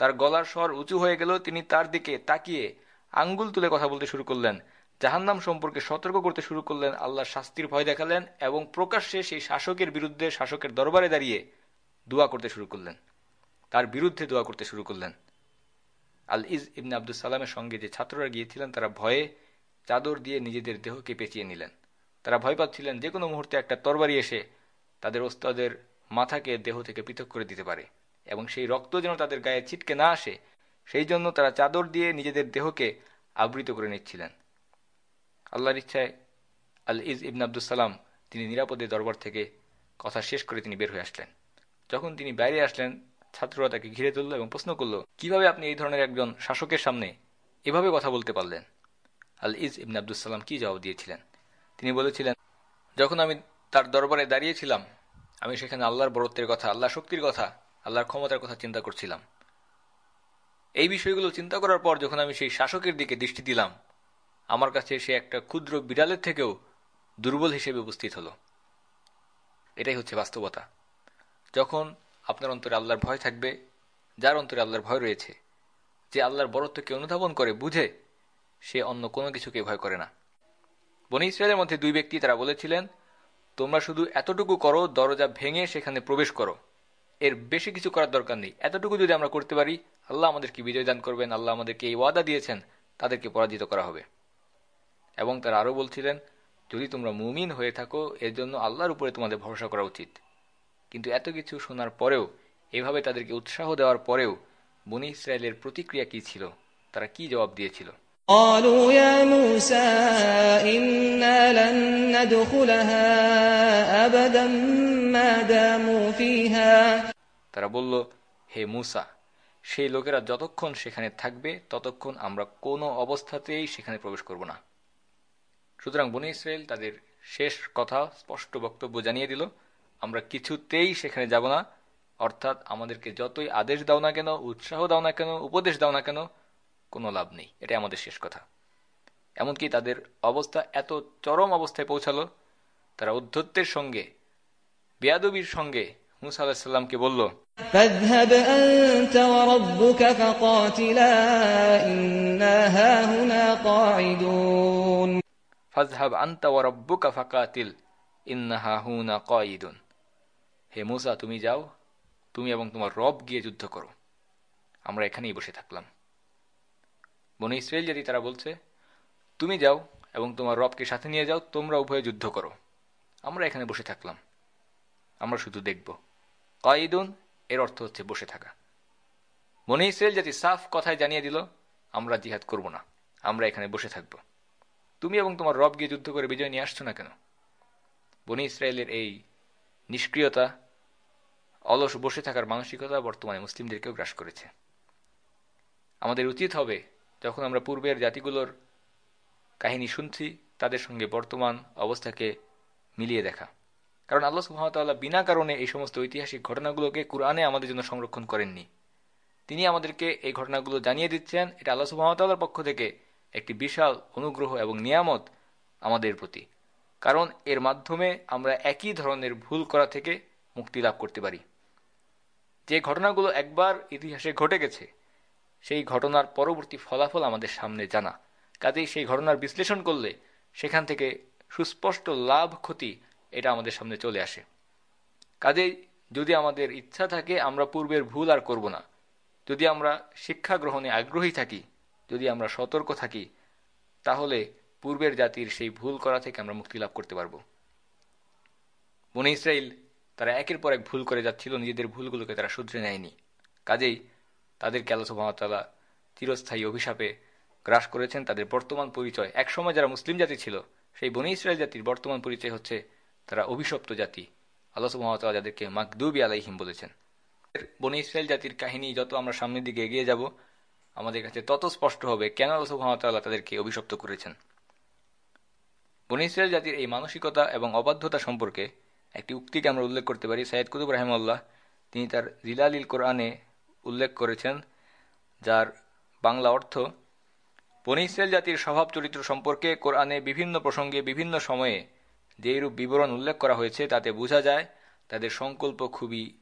তার গলার স্বর উঁচু হয়ে গেল, তিনি তার দিকে তাকিয়ে আঙ্গুল তুলে কথা বলতে শুরু করলেন। জাহান্নাম সম্পর্কে সতর্ক করতে শুরু করলেন আল্লাহর শাস্তির ভয় দেখালেন এবং প্রকাশ্যে সেই শাসকের বিরুদ্ধে শাসকের দরবারে দাঁড়িয়ে দোয়া করতে শুরু করলেন। তার বিরুদ্ধে দোয়া করতে শুরু করলেন। আল ইজ ইবনে আব্দুল সালামের সঙ্গে যে ছাত্ররা গিয়েছিলেন, তারা ভয়ে চাদর দিয়ে নিজেদের দেহকে পেঁচিয়ে নিলেন। তারা ভয় পাচ্ছিলেন যে কোনো মুহূর্তে একটা তরবারি এসে তাদের ওস্তাদের মাথাকে দেহ থেকে পৃথক করে দিতে পারে এবং সেই রক্ত যেন তাদের গায়ে ছিটকে না আসে, সেই জন্য তারা চাদর দিয়ে নিজেদের দেহকে আবৃত করে নিচ্ছিলেন। আল্লাহর ইচ্ছায় আল ইজ ইবন আব্দুল সালাম তিনি নিরাপদে দরবার থেকে কথা শেষ করে তিনি বের হয়ে আসলেন। যখন তিনি বাইরে আসলেন, ছাত্ররা তাকে ঘিরে তুলল এবং প্রশ্ন করল, কীভাবে আপনি এই ধরনের একজন শাসকের সামনে এভাবে কথা বলতে পারলেন? আল ইজ ইবন আব্দুল কি জবাব দিয়েছিলেন? তিনি বলেছিলেন, যখন আমি তার দরবারে দাঁড়িয়েছিলাম, আমি সেখানে আল্লাহর বরত্বের কথা আল্লাহ শক্তির কথা, আল্লাহর ক্ষমতার কথা চিন্তা করছিলাম। এই বিষয়গুলো চিন্তা করার পর যখন আমি সেই শাসকের দিকে দৃষ্টি দিলাম, আমার কাছে সে একটা ক্ষুদ্র বিড়ালের থেকেও দুর্বল হিসেবে উপস্থিত হলো। এটাই হচ্ছে বাস্তবতা। যখন আপনার অন্তরে আল্লাহর ভয় থাকবে, যার অন্তরে আল্লাহর ভয় রয়েছে, যে আল্লাহর বরত্বকে অনুধাবন করে, বুঝে সে অন্য কোনো কিছুকে ভয় করে না। বনি ইসরায়েলের মধ্যে দুই ব্যক্তি তারা বলেছিলেন, তোমরা শুধু এতটুকু করো, দরজা ভেঙে সেখানে প্রবেশ করো। এর বেশি কিছু করার দরকার নেই। এতটুকু যদি আমরা করতে পারি, আল্লাহ আমাদেরকে বিজয় দান করবেন, আল্লাহ আমাদেরকে এই ওয়াদা দিয়েছেন, তাদেরকে পরাজিত করা হবে। এবং তারা আরও বলছিলেন, যদি তোমরা মুমিন হয়ে থাকো, এর জন্য আল্লাহর উপরে তোমাদের ভরসা করা উচিত। কিন্তু এত কিছু শোনার পরেও, এভাবে তাদেরকে উৎসাহ দেওয়ার পরেও বনি ইসরায়েলের প্রতিক্রিয়া কি ছিল? তারা কি জবাব দিয়েছিল? قالوا يا موسى إنا لن ندخلها أبدا ما داموا فيها তারা বলল হে মুসা সেই লোকেরা যতক্ষণ সেখানে থাকবে ততক্ষণ আমরা কোনো অবস্থাতেই সেখানে প্রবেশ করব না সুতরাং বনি ইসরায়েল তাদের শেষ কথা স্পষ্ট বক্তব্য জানিয়ে দিল আমরা কিছুতেই সেখানে যাব না অর্থাৎ আমাদেরকে যতই আদেশ দাও না কেন উৎসাহ দাও না কেন উপদেশ দাও না কেন কোনো লাভ নেই। এটা আমাদের শেষ কথা। এমনকি তাদের অবস্থা এত চরম অবস্থায় পৌঁছালো তারা উদ্ধত্তের সঙ্গে বেয়াদবির সঙ্গে মুসা আলাহিসাল্লামকে বলল কয়দুন হে মুসা তুমি যাও তুমি এবং তোমার রব গিয়ে যুদ্ধ করো। আমরা এখানেই বসে থাকলাম। বনে ইসরায়েল যদি তারা বলছে, তুমি যাও এবং তোমার রবকে সাথে নিয়ে যাও, তোমরা উভয়ে যুদ্ধ করো। আমরা এখানে বসে থাকলাম। আমরা শুধু দেখব। কয়িদুন, এর অর্থ হচ্ছে বসে থাকা। বনে ইসরায়েল জাতি সাফ কথায় জানিয়ে দিল, আমরা জিহাদ করব না। আমরা এখানে বসে থাকব। তুমি এবং তোমার রব গিয়ে যুদ্ধ করে বিজয় নিয়ে আসছো না কেন? বনি ইসরায়েলের এই নিষ্ক্রিয়তা, অলস বসে থাকার মানসিকতা বর্তমানে মুসলিমদেরকেও গ্রাস করেছে। আমাদের উচিত হবে যখন আমরা পূর্বের জাতিগুলোর কাহিনী শুনছি, তাদের সঙ্গে বর্তমান অবস্থাকে মিলিয়ে দেখা। কারণ আল্লাহ সুহামতাল্লাহ বিনা কারণে এই সমস্ত ঐতিহাসিক ঘটনাগুলোকে কোরআনে আমাদের জন্য সংরক্ষণ করেননি। তিনি আমাদেরকে এই ঘটনাগুলো জানিয়ে দিচ্ছেন, এটা আল্লাহ সুহামতাল্লাহর পক্ষ থেকে একটি বিশাল অনুগ্রহ এবং নিয়ামত আমাদের প্রতি। কারণ এর মাধ্যমে আমরা একই ধরনের ভুল করা থেকে মুক্তি লাভ করতে পারি। যে ঘটনাগুলো একবার ইতিহাসে ঘটে গেছে সেই ঘটনার পরবর্তী ফলাফল আমাদের সামনে জানা। কাজেই সেই ঘটনার বিশ্লেষণ করলে সেখান থেকে সুস্পষ্ট লাভ, ক্ষতি এটা আমাদের সামনে চলে আসে। কাজেই যদি আমাদের ইচ্ছা থাকে, আমরা পূর্বের ভুল আর করব না। যদি আমরা শিক্ষা গ্রহণে আগ্রহী থাকি, যদি আমরা সতর্ক থাকি, তাহলে পূর্বের জাতির সেই ভুল করা থেকে আমরা মুক্তি লাভ করতে পারব। বনে ইসরায়েল তারা একের পর এক ভুল করে যাচ্ছিল, নিজেদের ভুলগুলোকে তারা শুধরে নেয়নি। কাজেই তাদেরকে আল্লাহ সুহামতাল্লাহ চিরস্থায়ী অভিশাপে গ্রাস করেছেন তাদের বর্তমান পরিচয়। একসময় যারা মুসলিম জাতি ছিল, সেই বনি ইসরায়েল জাতির বর্তমান পরিচয় হচ্ছে তারা অভিশপ্ত জাতি। আল্লাহ সুহামতাল্লাহ যাদেরকে মাকদুবি আলাইহিম বলেছেন। বনি ইসরায়েল জাতির কাহিনী যত আমরা সামনের দিকে এগিয়ে যাব, আমাদের কাছে তত স্পষ্ট হবে কেন আল্লাহ সুহামতাল্লাহ তাদেরকে অভিশপ্ত করেছেন। বনি ইসরায়েল জাতির এই মানসিকতা এবং অবাধ্যতা সম্পর্কে একটি উক্তিকে আমরা উল্লেখ করতে পারি। সৈয়দ কুতুব রাহিমাল্লাহ তিনি তার জিলালিল কোরআনে উল্লেখ করেছেন, যার বাংলা অর্থ, বনি ইসরায়েল জাতির স্বভাব চরিত্র সম্পর্কে কোরআনে বিভিন্ন প্রসঙ্গে বিভিন্ন সময়ে যেইরূপ বিবরণ উল্লেখ করা হয়েছে, তাতে বোঝা যায় তাদের সংকল্প খুবই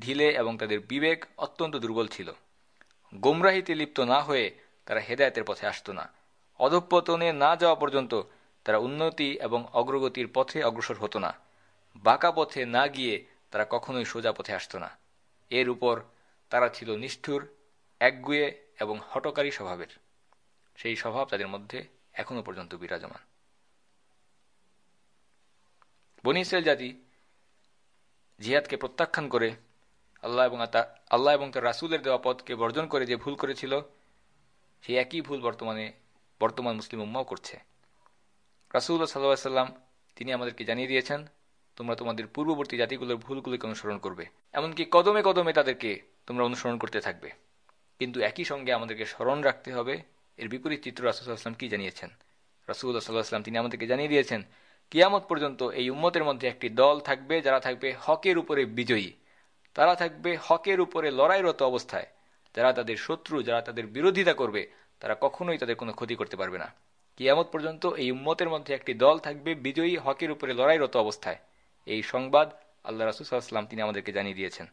ঢিলে এবং তাদের বিবেক অত্যন্ত দুর্বল ছিল। গোমরাহিতে লিপ্ত না হয়ে তারা হেদায়তের পথে আসত না। অধঃপতনে না যাওয়া পর্যন্ত তারা উন্নতি এবং অগ্রগতির পথে অগ্রসর হতো না। বাঁকা পথে না গিয়ে তারা কখনোই সোজা পথে আসত না। এর উপর তারা ছিল নিষ্ঠুর, একগুয়ে এবং হটকারী স্বভাবের। সেই স্বভাব তাদের মধ্যে এখনও পর্যন্ত বিরাজমান। বনি ইসরায়েল জাতি জিহাদকে প্রত্যাখ্যান করে আল্লাহ এবং আল্লাহ এবং তার রাসুলের দেওয়া পথকে বর্জন করে যে ভুল করেছিল, সেই একই ভুল বর্তমানে বর্তমান মুসলিম উম্মাও করছে। রাসুল্লাহ সাল্লাহ সাল্লাম, তিনি আমাদেরকে জানিয়ে দিয়েছেন, তোমরা তোমাদের পূর্ববর্তী জাতিগুলোর ভুলগুলোকে অনুসরণ করবে। এমনকি কদমে কদমে তাদেরকে তোমরা অনুসরণ করতে থাকবে। কিন্তু একই সঙ্গে আমাদেরকে স্মরণ রাখতে হবে, এর বিপরীত চিত্র রাসুল্লাহাম কি জানিয়েছেন? রাসুল্লাহ সাল্লাহ সাল্লাম তিনি আমাদেরকে জানিয়ে দিয়েছেন, কিয়ামত পর্যন্ত এই উম্মতের মধ্যে একটি দল থাকবে যারা থাকবে হকের উপরে বিজয়ী। তারা থাকবে হকের উপরে লড়াইরত অবস্থায়। যারা তাদের শত্রু, যারা তাদের বিরোধিতা করবে, তারা কখনোই তাদের কোনো ক্ষতি করতে পারবে না। কিয়ামত পর্যন্ত এই উম্মতের মধ্যে একটি দল থাকবে বিজয়ী, হকের উপরে লড়াইরত অবস্থায়। এই সংবাদ আল্লাহ রাসুসাল্লাম তিনি আমাদেরকে জানিয়ে দিয়েছেন।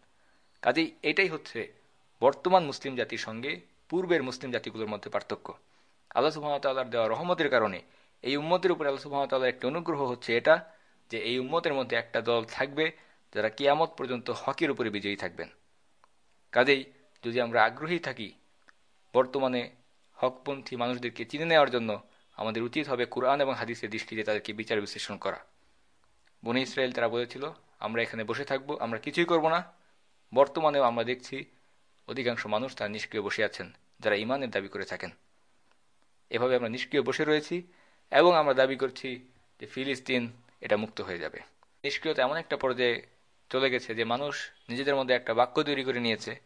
কাজেই এটাই হচ্ছে বর্তমান মুসলিম জাতির সঙ্গে পূর্বের মুসলিম জাতিগুলোর মধ্যে পার্থক্য। আল্লাহ সুহামতাল্লাহর দেওয়া রহমতের কারণে এই উম্মতের উপরে আল্লাহ সুহামতাল্লাহর একটি অনুগ্রহ হচ্ছে এটা যে এই উম্মতের মধ্যে একটা দল থাকবে যারা কিয়ামত পর্যন্ত হকের উপরে বিজয়ী থাকবেন। কাজেই যদি আমরা আগ্রহী থাকি বর্তমানে হকপন্থী মানুষদেরকে চিনে নেওয়ার জন্য আমাদের উচিত হবে কোরআন এবং হাদিসের দৃষ্টিতে তাদেরকে বিচার বিশ্লেষণ করা। বনে ইসরায়েল তারা বলেছিল, আমরা এখানে বসে থাকব, আমরা কিছুই করব না। বর্তমানেও আমরা দেখছি অধিকাংশ মানুষ তারা নিষ্ক্রিয় বসে আছেন, যারা ইমানের দাবি করে থাকেন। এভাবে আমরা নিষ্ক্রিয় বসে রয়েছি এবং আমরা দাবি করছি যে ফিলিস্তিন এটা মুক্ত হয়ে যাবে। নিষ্ক্রিয়তা এমন একটা পর্যায়ে চলে গেছে যে মানুষ নিজেদের মধ্যে একটা বাক্য তৈরি করে নিয়েছে।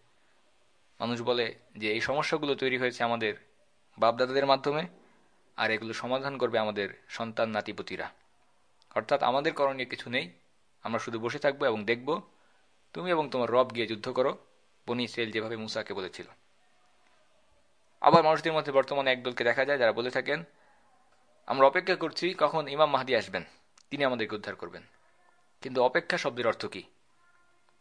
মানুষ বলে যে এই সমস্যাগুলো তৈরি হয়েছে আমাদের বাপদাদাদের মাধ্যমে আর এগুলো সমাধান করবে আমাদের সন্তান নাতিপতিরা অর্থাৎ আমাদের করণীয় কিছু নেই। আমরা শুধু বসে থাকব এবং দেখব তুমি এবং তোমার রব গিয়ে যুদ্ধ করো, বনি সেল যেভাবে মুসাকে বলেছিল। আবার মানুষদের মধ্যে বর্তমানে একদলকে দেখা যায় যারা বলে থাকেন, আমরা অপেক্ষা করছি কখন ইমাম মাহাদি আসবেন, তিনি আমাদেরকে উদ্ধার করবেন। কিন্তু অপেক্ষা শব্দের অর্থ কি?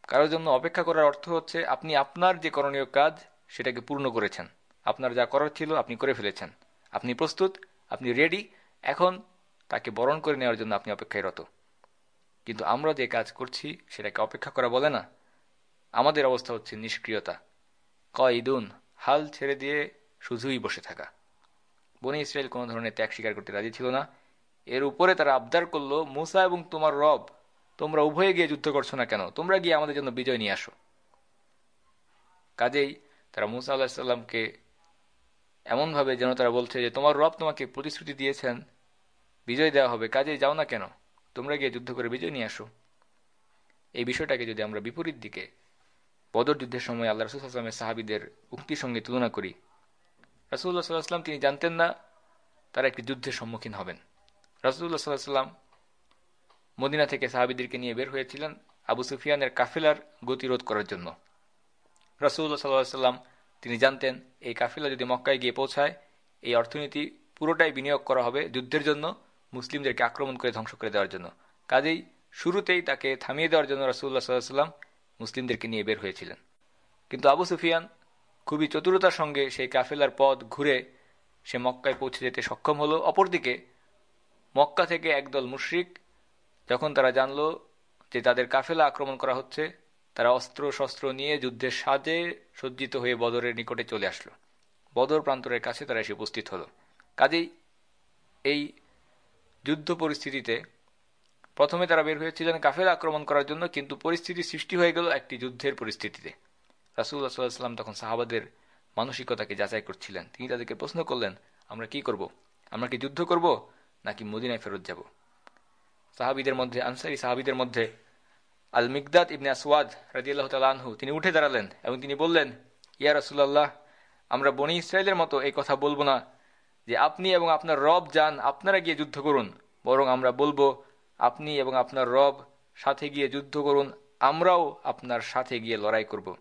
কারোর জন্য অপেক্ষা করার অর্থ হচ্ছে, আপনি আপনার যে করণীয় কাজ, সেটাকে পূর্ণ করেছেন। আপনার যা করার ছিল, আপনি করে ফেলেছেন। আপনি প্রস্তুত, আপনি রেডি এখন তাকে বরণ করে নেওয়ার জন্য আপনি অপেক্ষায় রত। কিন্তু আমরা যে কাজ করছি, সেটাকে অপেক্ষা করা বলে না। আমাদের অবস্থা হচ্ছে নিষ্ক্রিয়তা। কয়দুন, হাল ছেড়ে দিয়ে শুধুই বসে থাকা। বনি ইসরায়েল কোনো ধরনের ত্যাগ স্বীকার করতে রাজি ছিল না। এর উপরে তারা আবদার করল, মুসা এবং তোমার রব, তোমরা উভয়ে গিয়ে যুদ্ধ করছ না কেন? তোমরা গিয়ে আমাদের জন্য বিজয় নিয়ে আসো। কাজেই তারা মুসা আল্লাহিসাল্লামকে এমনভাবে যেন তারা বলছে যে, তোমার রব তোমাকে প্রতিশ্রুতি দিয়েছেন, বিজয় দেওয়া হবে। কাজেই যাও না কেন? তোমরা গিয়ে যুদ্ধ করে বিজয় নিয়ে আসো। এই বিষয়টাকে যদি আমরা বিপরীত দিকে, বদর যুদ্ধের সময় আল্লাহ রসুল আসলামের সাহাবিদের উক্তির সঙ্গে তুলনা করি রাসুল্লাহ সাল্লাহাম তিনি জানতেন না তারা একটি যুদ্ধের সম্মুখীন হবেন। রাসুল্লাহ সাল্লাহ সাল্লাম মদিনা থেকে সাহাবিদেরকে নিয়ে বের হয়েছিলেন আবু সুফিয়ানের কাফিলার গতিরোধ করার জন্য। রাসুল্লাহ সাল্লাহ সাল্লাম তিনি জানতেন, এই কাফিলা যদি মক্কায় গিয়ে পৌঁছায়, এই অর্থনীতি পুরোটাই বিনিয়োগ করা হবে যুদ্ধের জন্য মুসলিমদেরকে আক্রমণ করে ধ্বংস করে দেওয়ার জন্য। কাজেই শুরুতেই তাকে থামিয়ে দেওয়ার জন্য রাসুল্লাহ সাল্লাহ সাল্লাম মুসলিমদেরকে নিয়ে বের হয়েছিলেন। কিন্তু আবু সুফিয়ান খুবই চতুরতার সঙ্গে সেই কাফেলার পথ ঘুরে সে মক্কায় পৌঁছে যেতে সক্ষম হলো। অপরদিকে মক্কা থেকে একদল মুশ্রিক যখন তারা জানল যে তাদের কাফেলা আক্রমণ করা হচ্ছে, তারা অস্ত্র শস্ত্র নিয়ে যুদ্ধের সাজে সজ্জিত হয়ে বদরের নিকটে চলে আসলো। বদর প্রান্তরের কাছে তারা এসে উপস্থিত হলো। কাজেই এই যুদ্ধ পরিস্থিতিতে প্রথমে তারা বের হয়েছিলেন কাফেলা আক্রমণ করার জন্য, কিন্তু পরিস্থিতি সৃষ্টি হয়ে গেল একটি যুদ্ধের পরিস্থিতিতে। রাসুল্লাহ সাল্লাহাম তখন সাহাবাদের মানসিকতাকে যাচাই করছিলেন। তিনি তাদেরকে প্রশ্ন করলেন, আমরা কি করব? আমরা কি যুদ্ধ করব নাকি মদিনায় ফেরত যাব? সাহাবিদের মধ্যে, আনসারি সাহাবিদের মধ্যে আল মিকদাদ ইবনে আসওয়াদ রাজিয়াল্লাহ তালাহু তিনি উঠে দাঁড়ালেন এবং তিনি বললেন, ইয়া রাসুল্লাহ আমরা বনি ইসরায়েলের মতো এই কথা বলব না। যে আপনি এবং আপনার রব যান, আপনারা গিয়ে যুদ্ধ করুন। বরং আমরা বলব, আপনি এবং আপনার রব সাথে গিয়ে যুদ্ধ করুন, আমরাও আপনার সাথে গিয়ে লড়াই করব।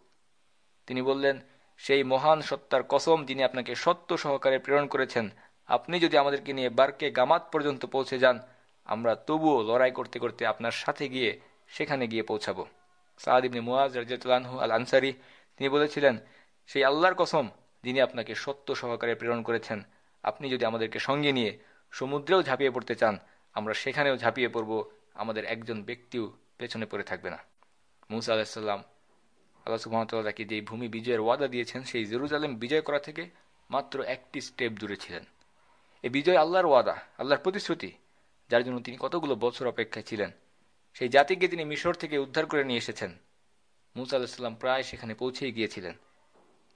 তিনি বললেন, সেই মহান সত্তার কসম যিনি আপনাকে সত্য সহকারে প্রেরণ করেছেন, আপনি যদি আমাদেরকে নিয়ে বারকে গামাত পর্যন্ত পৌঁছে যান, আমরা তবুও লড়াই করতে করতে আপনার সাথে গিয়ে সেখানে গিয়ে পৌঁছাবো। সাদ ইবনে মুয়াজ আল আনসারি তিনি বলেছিলেন, সেই আল্লাহর কসম যিনি আপনাকে সত্য সহকারে প্রেরণ করেছেন আপনি যদি আমাদেরকে সঙ্গে নিয়ে সমুদ্রেও ঝাঁপিয়ে পড়তে চান, আমরা সেখানেও ঝাঁপিয়ে পড়ব, আমাদের একজন ব্যক্তিও পেছনে পড়ে থাকবে না। মুসা আলাহিসাল্লাম আল্লাহ সুহামতাল্লাহ তাকে যে ভূমি বিজয়ের ওয়াদা দিয়েছেন, সেই জেরুজালেম বিজয় করা থেকে মাত্র একটি স্টেপ দূরে ছিলেন। এই বিজয় আল্লাহর ওয়াদা, আল্লাহর প্রতিশ্রুতি, যার জন্য তিনি কতগুলো বছর অপেক্ষায় ছিলেন, সেই জাতিকে তিনি মিশর থেকে উদ্ধার করে নিয়ে এসেছেন। মুসা আলাহিসাল্লাম প্রায় সেখানে পৌঁছেই গিয়েছিলেন।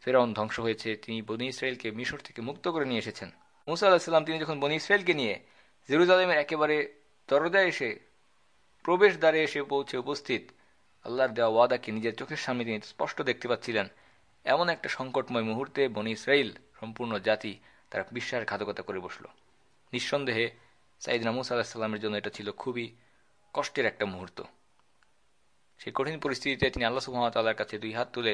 ফেরাউন ধ্বংস হয়েছে। তিনি বনি ইসরায়েলকে মিশর থেকে মুক্ত করে নিয়ে এসেছেন। মুসা আলাহিসাল্লাম তিনি যখন বনি ইসরায়েলকে নিয়ে জেরুজালেমের একেবারে দরজায় এসে প্রবেশ দ্বারে এসে পৌঁছে উপস্থিত, আল্লাহর দেওয়া ওয়াদাকে নিজের চোখের সামনে তিনি স্পষ্ট দেখতে পাচ্ছিলেন। এমন একটা সংকটময় মুহূর্তে বনি ইসরায়েল সম্পূর্ণ জাতি তারা বিশ্বাসঘাতকতা করে বসল। নিঃসন্দেহে সাইদ নামুস আলাহিসাল্লামের জন্য এটা ছিল খুবই কষ্টের একটা মুহূর্ত। সেই কঠিন পরিস্থিতিতে তিনি আল্লাহ সুহামতাল্লাহর কাছে দুই হাত তুলে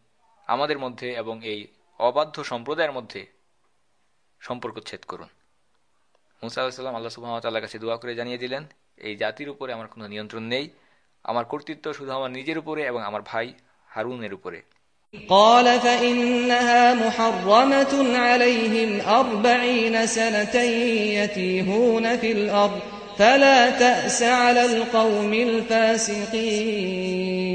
আমাদের মধ্যে এবং এই অবাধ্য সম্প্রদায়ের মধ্যে সম্পর্ক ছেদ করুন মুসা আলাহিসাল্লাম আল্লাহ সুহামতাল্লাহ কাছে দোয়া করে জানিয়ে দিলেন এই জাতির উপরে আমার কোনো নিয়ন্ত্রণ নেই আমার কর্তৃত্ব শুধু আমার নিজের উপরে এবং আমার ভাই হারুনের উপরে قال فإنها محرمة عليهم أربعين سنة يتيهون في الأرض فلا تأس على القوم الفاسقين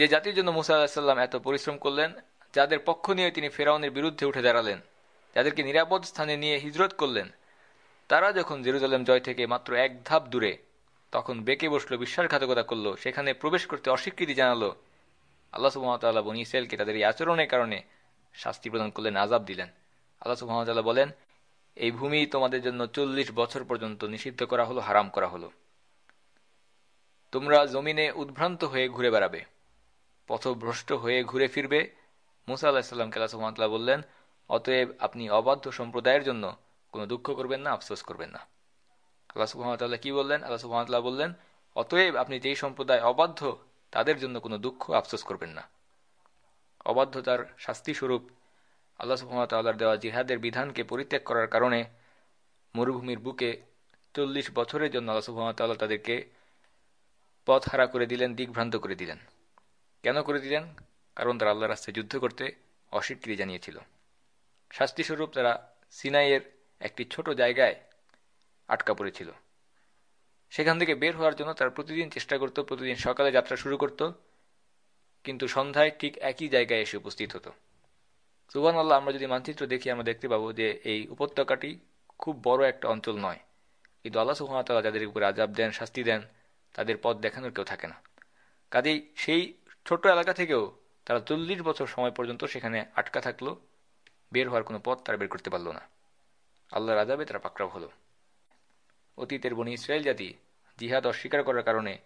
যে জাতির জন্য মুসা আলাহিসাল্লাম এত পরিশ্রম করলেন, যাদের পক্ষ নিয়ে তিনি ফেরাউনের বিরুদ্ধে উঠে দাঁড়ালেন, যাদেরকে নিরাপদ স্থানে নিয়ে হিজরত করলেন, তারা যখন জেরুজালেম জয় থেকে মাত্র এক ধাপ দূরে তখন বেঁকে বসল, বিশ্বাসঘাতকতা করল, সেখানে প্রবেশ করতে অস্বীকৃতি জানালো। আল্লাহ সুহামতাল্লাহ বনি ইসরায়েলকে তাদের এই আচরণের কারণে শাস্তি প্রদান করলেন আজাব দিলেন। আল্লাহ সুহামতাল্লাহ বলেন, এই ভূমি তোমাদের জন্য চল্লিশ বছর পর্যন্ত নিষিদ্ধ করা হলো, হারাম করা হলো। তোমরা জমিনে উদ্ভ্রান্ত হয়ে ঘুরে বেড়াবে। পথভ্রষ্ট হয়ে ঘুরে ফিরবে। মুসা আল্লাহিসাল্লামকে আল্লাহ সুহামতাল্লাহ বললেন, অতএব আপনি অবাধ্য সম্প্রদায়ের জন্য কোনো দুঃখ করবেন না, আফসোস করবেন না। আল্লাহ সুহামতাল্লাহ কি বললেন? আল্লাহ সুহামতাল্লাহ বললেন, অতএব আপনি যেই সম্প্রদায় অবাধ্য, তাদের জন্য কোনো দুঃখ আফসোস করবেন না। অবাধ্যতার শাস্তি স্বরূপ আল্লাহ সুহামতাল্লাহর দেওয়া জিহাদের বিধানকে পরিত্যাগ করার কারণে মরুভূমির বুকে চল্লিশ বছরের জন্য আল্লাহ সুহামতাল্লাহ তাদেরকে পথ হারা করে দিলেন, দিকভ্রান্ত করে দিলেন। কেন করে দিলেন? কারণ তারা আল্লাহ রাস্তায় যুদ্ধ করতে অস্বীকৃতি জানিয়েছিল। শাস্তিস্বরূপ তারা সিনাইয়ের একটি ছোট জায়গায় আটকা পড়েছিল। সেখান থেকে বের হওয়ার জন্য তারা প্রতিদিন চেষ্টা করত, প্রতিদিন সকালে যাত্রা শুরু করত, কিন্তু সন্ধ্যায় ঠিক একই জায়গায় এসে উপস্থিত হতো। সুবান আল্লাহ আমরা যদি মানচিত্র দেখি, আমরা দেখতে পাবো যে এই উপত্যকাটি খুব বড় একটা অঞ্চল নয়। কিন্তু আল্লাহ সুহামতাল্লাহ যাদের উপরে আজাব দেন, শাস্তি দেন, তাদের পথ দেখানোর কেউ থাকে না। কাজেই সেই ছোট এলাকা থেকেও তারা চল্লিশ বছর সময় পর্যন্ত সেখানে আটকা থাকল, বের হওয়ার কোনো পথ তারা বের করতে পারল না। আল্লাহর আজাবে তারা পাকড়াও হলো। অতীতের বনি ইসরায়েল জাতি জিহাদ অস্বীকার করার কারণে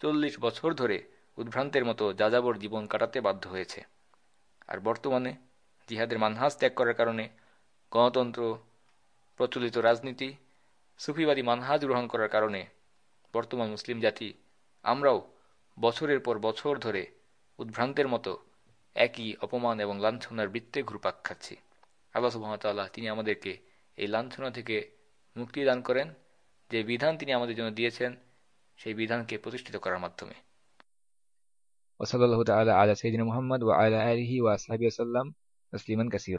চল্লিশ বছর ধরে উদ্ভ্রান্তের মতো যাযাবর জীবন কাটাতে বাধ্য হয়েছে। আর বর্তমানে জিহাদের মানহাজ ত্যাগ করার কারণে গণতন্ত্র, প্রচলিত রাজনীতি, সুফিবাদী মানহাজ গ্রহণ করার কারণে বর্তমান মুসলিম জাতি আমরাও বছরের পর বছর ধরে উদ্ভ্রান্তের মতো একই অপমান এবং লাঞ্ছনার বৃত্তে ঘুরপাক খাচ্ছি। আল্লাহ সুহামতাল্লাহ তিনি আমাদেরকে এই লাঞ্ছনা থেকে মুক্তি দান করেন। যে বিধান তিনি আমাদের জন্য দিয়েছেন সেই বিধানকে প্রতিষ্ঠিত করার মাধ্যমে। ওসলাল্লাহ তালা আলা সঈদিন মোহাম্মদ ওয়া আলা আলহি ওয়া সাহাবি আসাল্লাম তসলিমান কাসির।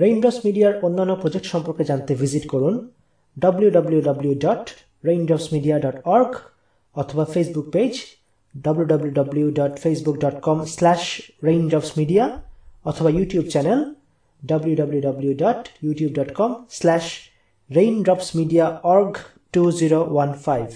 রেইনড্রপস মিডিয়ার অন্যান্য প্রজেক্ট সম্পর্কে জানতে ভিজিট করুন www.raindropsmedia.org অথবা ফেসবুক পেজ www.facebook.com/raindropsmedia অথবা ইউটিউব চ্যানেল www.youtube.com/raindropsmediaorg2015